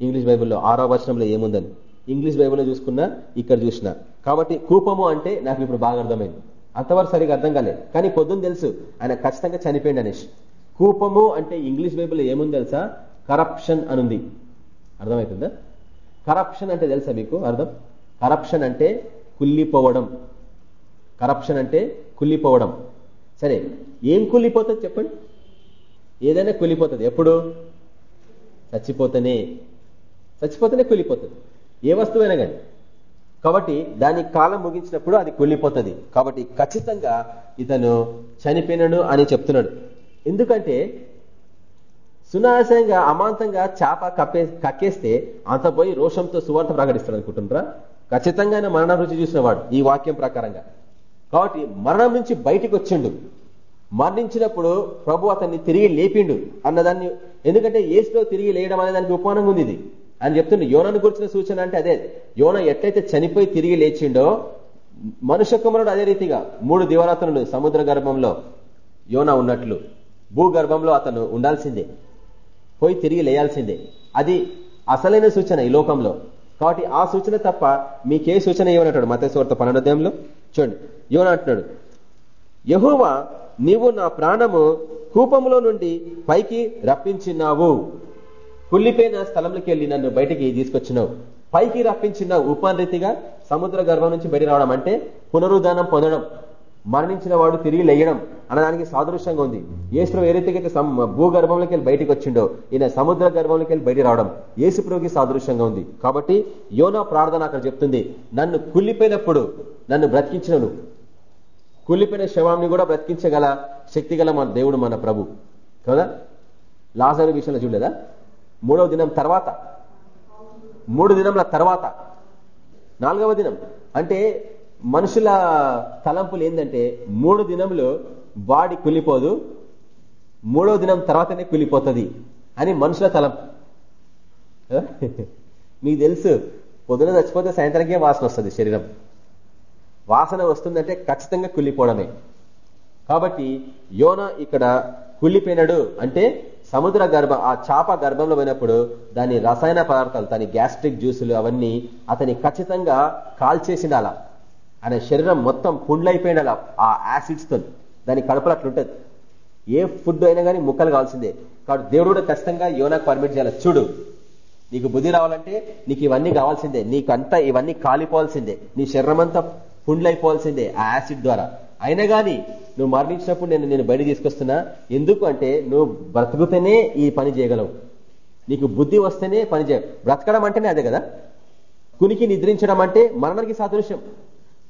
ఇంగ్లీష్ బైబుల్లో ఆరో వచనంలో ఏముందని. ఇంగ్లీష్ బైబుల్లో చూసుకున్నా ఇక్కడ చూసిన. కాబట్టి కూపము అంటే నాకు ఇప్పుడు బాగా అర్థమైంది. అంతవరకు సరిగా అర్థం కాలేదు. కానీ పొద్దున్న తెలుసు ఆయన ఖచ్చితంగా చనిపోయింది అనేసి కూపము అంటే ఇంగ్లీష్ బైబుల్ ఏముంది తెలుసా? కరప్షన్ అనుంది. అర్థమవుతుందా? కరప్షన్ అంటే తెలుసా మీకు? అర్థం? కరప్షన్ అంటే కుల్లిపోవడం కరప్షన్ అంటే కుల్లిపోవడం సరే ఏం కుల్లిపోతుంది చెప్పండి? ఏదైనా కుల్లిపోతుంది ఎప్పుడు? చచ్చిపోతేనే. చచ్చిపోతేనే కుల్లిపోతుంది ఏ వస్తువైనా కానీ. కాబట్టి దాని కాలం ముగించినప్పుడు అది కుళ్ళిపోతుంది. కాబట్టి ఖచ్చితంగా ఇతను చనిపోయినను అని చెప్తున్నాడు. ఎందుకంటే సునాయాసంగా అమాంతంగా చేప కప్పే కక్కేస్తే అంత పోయి రోషంతో సువార్త ప్రకటిస్తాడు అనుకుంటుంటారా ఖచ్చితంగా ఆయన మరణ రుచి చూసిన వాడు ఈ వాక్యం ప్రకారంగా. కాబట్టి మరణం నుంచి బయటికి వచ్చిండు. మరణించినప్పుడు ప్రభు అతన్ని తిరిగి లేపిండు అన్నదాన్ని. ఎందుకంటే ఏసులో తిరిగి లేయడం అనే దానికి ఉపమానంగా ఉంది ఇది. అని చెప్తుండే. యోనను గురించిన సూచన అంటే అదే. యోన ఎట్లయితే చనిపోయి తిరిగి లేచిండో మనుష్య కుమారుడు అదే రీతిగా మూడు దివరాత్రులు సముద్ర గర్భంలో యోన ఉన్నట్లు భూగర్భంలో అతను ఉండాల్సిందే. పోయి తిరిగి లేయాల్సిందే. అది అసలైన సూచన ఈ లోకంలో. కాబట్టి ఆ సూచన తప్ప మీకే సూచన ఏమనంటాడు? మతేశ్వర్త పన్నెండోదయంలో చూడండి. యోన అంటున్నాడు యహోవా నీవు నా ప్రాణము కూపంలో నుండి పైకి రప్పించినావు. కుళ్ళిపోయిన స్థలంలోకి వెళ్ళి నన్ను బయటికి తీసుకొచ్చినావు. పైకి రప్పించిన ఉపాన్ సముద్ర గర్భం నుంచి బయట రావడం అంటే పునరుద్ధానం పొందడం మరణించిన వాడు తిరిగి లేయడం అనడానికి సాదృశ్యంగా ఉంది. ఏసుప్రభు ఏ రీతికైతే భూగర్భంలోకి వెళ్ళి బయటకు వచ్చిండో ఈయన సముద్ర గర్భంలోకి వెళ్ళి బయట రావడం ఏసుప్రభుకి సాదృశ్యంగా ఉంది. కాబట్టి యోనా ప్రార్థన అక్కడ చెప్తుంది నన్ను కుళ్ళిపోయినప్పుడు నన్ను బ్రతికించినను. కుళ్ళిపోయిన శవాన్ని కూడా బ్రతికించగల శక్తి గల మన దేవుడు మన ప్రభు. కదా? లాజరు విషయంలో చూడలేదా? మూడవ దినం తర్వాత. మూడు దినంల తర్వాత. నాలుగవ దినం. అంటే మనుషుల తలంపులు ఏంటంటే మూడు దినంలో బాడీ కులిపోదు మూడో దినం తర్వాతనే కులిపోతుంది అని మనుషుల తలంపు. మీకు తెలుసు పొద్దున చచ్చిపోతే సాయంత్రంకే వాసన వస్తుంది శరీరం. వాసన వస్తుందంటే ఖచ్చితంగా కుళ్ళిపోవడమే. కాబట్టి యోన ఇక్కడ కుళ్ళిపోయినాడు అంటే సముద్ర గర్భ ఆ చాప గర్భంలో పోయినప్పుడు దాని రసాయన పదార్థాలు దాని గ్యాస్ట్రిక్ జ్యూసులు అవన్నీ అతని ఖచ్చితంగా కాల్చేసిండాల. ఆయన శరీరం మొత్తం పుండ్లైపోయిండాల ఆ యాసిడ్స్తో దాని కడుపులో అట్లుంటుంది ఏ ఫుడ్ అయినా కానీ ముక్కలు కావాల్సిందే. కాబట్టి దేవుడు కూడా ఖచ్చితంగా యోనాకు పర్మిట్ చేయాలి. చూడు నీకు బుద్ధి రావాలంటే నీకు ఇవన్నీ కావాల్సిందే. నీకంతా ఇవన్నీ కాలిపోవాల్సిందే. నీ శరీరం అంతా పుండ్లైపోవాల్సిందే ఆ యాసిడ్ ద్వారా. అయినా కానీ నువ్వు మరణించినప్పుడు నేను నేను బయట తీసుకొస్తున్నా. ఎందుకు అంటే నువ్వు బ్రతుకుతేనే ఈ పని చేయగలవు. నీకు బుద్ధి వస్తేనే పని చేయ బ్రతకడం అంటేనే అదే కదా? కునికి నిద్రించడం అంటే మరణానికి సాదృశ్యం.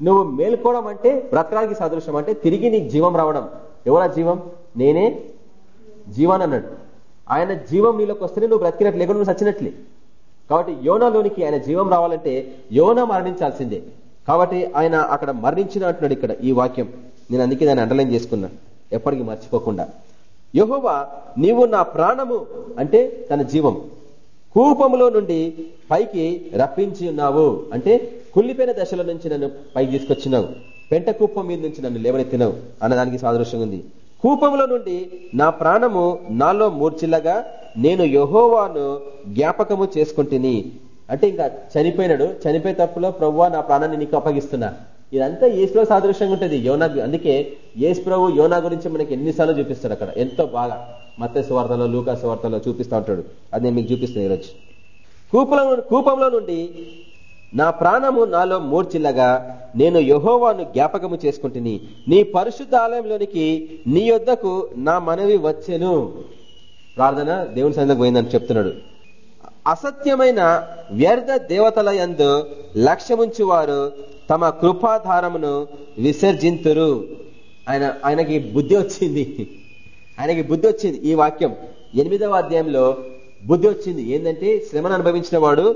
నువ్వు మేల్కోవడం అంటే బ్రతకడానికి సాదృశ్యం అంటే తిరిగి నీకు జీవం రావడం. ఎవరా జీవం? నేనే. జీవాన్ అన్నాడు. ఆయన జీవం నీలోకి వస్తేనే నువ్వు బ్రతికినట్లు లేకుండా నువ్వు సచ్చినట్లే కాబట్టి యోనాలోనికి ఆయన జీవం రావాలంటే యోన మరణించాల్సిందే. కాబట్టి ఆయన అక్కడ మరణించిన అంటున్నాడు ఇక్కడ ఈ వాక్యం. నేను అందుకే దాన్ని అండర్లైన్ చేసుకున్నా. ఎప్పటికీ మర్చిపోకుండా. యహోవా నీవు నా ప్రాణము అంటే తన జీవం. కూపములో నుండి పైకి రప్పించి ఉన్నావు అంటే కుళ్ళిపోయిన దశల నుంచి నన్ను పైకి తీసుకొచ్చినావు. పెంట కూపం మీద నుంచి నన్ను లేవనెత్తినావు అన్నదానికి సాదృశ్యంగా ఉంది. కూపంలో నుండి నా ప్రాణము నాలో మూర్చిల్లగా నేను యహోవాను జ్ఞాపకము చేసుకుంటుని అంటే ఇంకా చనిపోయినాడు. చనిపోయే తప్పులో ప్రవ్వా నా ప్రాణాన్ని నీకు అప్పగిస్తున్నా. ఇదంతా ఏసులో సాదృశ్యంగా ఉంటుంది. యోనా అందుకే ఏసు ప్రభు యోనా గురించి మనకి ఎన్నిసార్లు చూపిస్తాడు అక్కడ. ఎంతో బాగా. మత్స్య స్వార్థలో లూకా స్వార్థలో చూపిస్తూ ఉంటాడు. అది నేను మీకు చూపిస్తాను ఈరోజు. కూపంలో కూపంలో నుండి నా ప్రాణము నాలో మూర్చిల్లగా నేను యహోవాను జ్ఞాపకము చేసుకుంటుని నీ పరిశుద్ధ ఆలయంలోనికి నీ యొద్దకు నా మనవి వచ్చెను. ప్రార్థన దేవుని సందకు పోయిందని చెప్తున్నాడు. అసత్యమైన వ్యర్థ దేవతల యందు లక్ష్యముంచి వారు తమ కృపాధారమును విసర్జింతురు. ఆయన ఆయనకి బుద్ధి వచ్చింది. ఆయనకి బుద్ధి వచ్చింది. ఈ వాక్యం ఎనిమిదవ అధ్యాయంలో బుద్ధి వచ్చింది. ఏంటంటే శ్రమను అనుభవించిన వాడు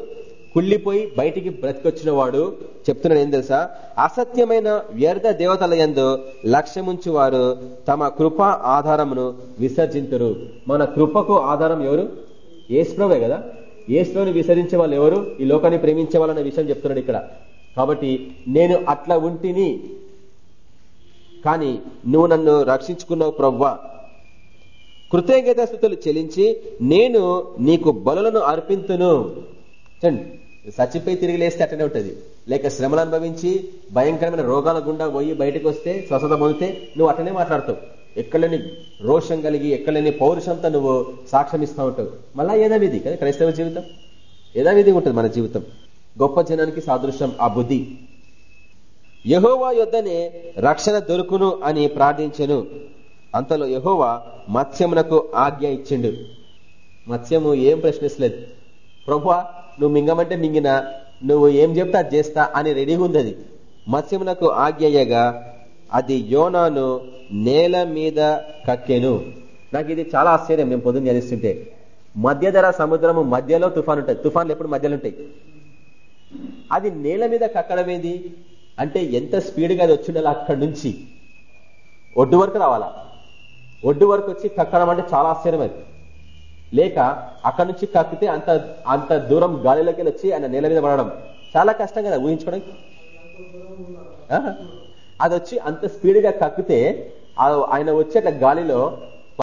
కుళ్ళిపోయి బయటికి బ్రతికొచ్చిన వాడు చెప్తున్నాడు. ఏం తెలుసా? అసత్యమైన వ్యర్థ దేవతల ఎందు లక్ష్యముంచి వారు తమ కృప ఆధారమును విసర్జించరు మన కృపకు ఆధారం ఎవరు? ఏసుప్రవే కదా? ఏసులోని విసరించే వాళ్ళు ఎవరు? ఈ లోకాన్ని ప్రేమించే వాళ్ళన్న విషయం చెప్తున్నాడు ఇక్కడ. కాబట్టి నేను అట్లా ఉంటిని కానీ నువ్వు నన్ను రక్షించుకున్నావు ప్రవ్వా. కృతజ్ఞతాస్థుతులు చెల్లించి నేను నీకు బలులను అర్పింతును. చండి చచ్చిపోయి తిరిగి లేస్తే అట్టనే ఉంటుంది. లేక శ్రమలు అనుభవించి భయంకరమైన రోగాల గుండా పోయి బయటకు వస్తే స్వస్థత పొందితే నువ్వు అట్టనే మాట్లాడతావు. ఎక్కడని రోషం కలిగి ఎక్కడని పౌరుషంతో నువ్వు సాక్ష్యం ఇస్తూ ఉంటావు. మళ్ళా యథావిధి కదా క్రైస్తవ జీవితం? యథావిధి ఉంటుంది మన జీవితం. గొప్ప జనానికి సాదృశ్యం ఆ బుద్ధి. యహోవా యొద్దనే రక్షణ దొరుకును అని ప్రార్థించను. అంతలో యహోవా మత్స్యమునకు ఆజ్ఞ ఇచ్చిండు. మత్స్యము ఏం ప్రశ్నిస్తలేదు. ప్రభా నువ్వు మింగమంటే మింగిన నువ్వు ఏం చెప్తా చేస్తా అని రెడీగా ఉంది అది. మత్స్యమునకు ఆజ్ఞయ్యగా అది యోనాను నేల మీద కక్కెను. నాకు ఇది చాలా ఆశ్చర్యం. నేను పొద్దున్న చదిస్తుంటే మధ్యధర సముద్రము మధ్యలో తుఫాన్ ఉంటుంది తుఫాన్లు ఎప్పుడు మధ్యలో ఉంటాయి. అది నేల మీద కక్కడం ఏంది? అంటే ఎంత స్పీడ్గా అది వచ్చిండాలి అక్కడి నుంచి. ఒడ్డు వరకు రావాలా? ఒడ్డు వరకు వచ్చి కక్కడం అంటే చాలా ఆశ్చర్యం అది. లేక అక్కడి నుంచి కక్కితే అంత అంత దూరం గాలిలోకి వచ్చి ఆయన నేల మీద పడడం. చాలా కష్టం కదా ఊహించుకోవడానికి. అది వచ్చి అంత స్పీడ్గా కక్కితే ఆ- ఆయన వచ్చే అట్లా గాలిలో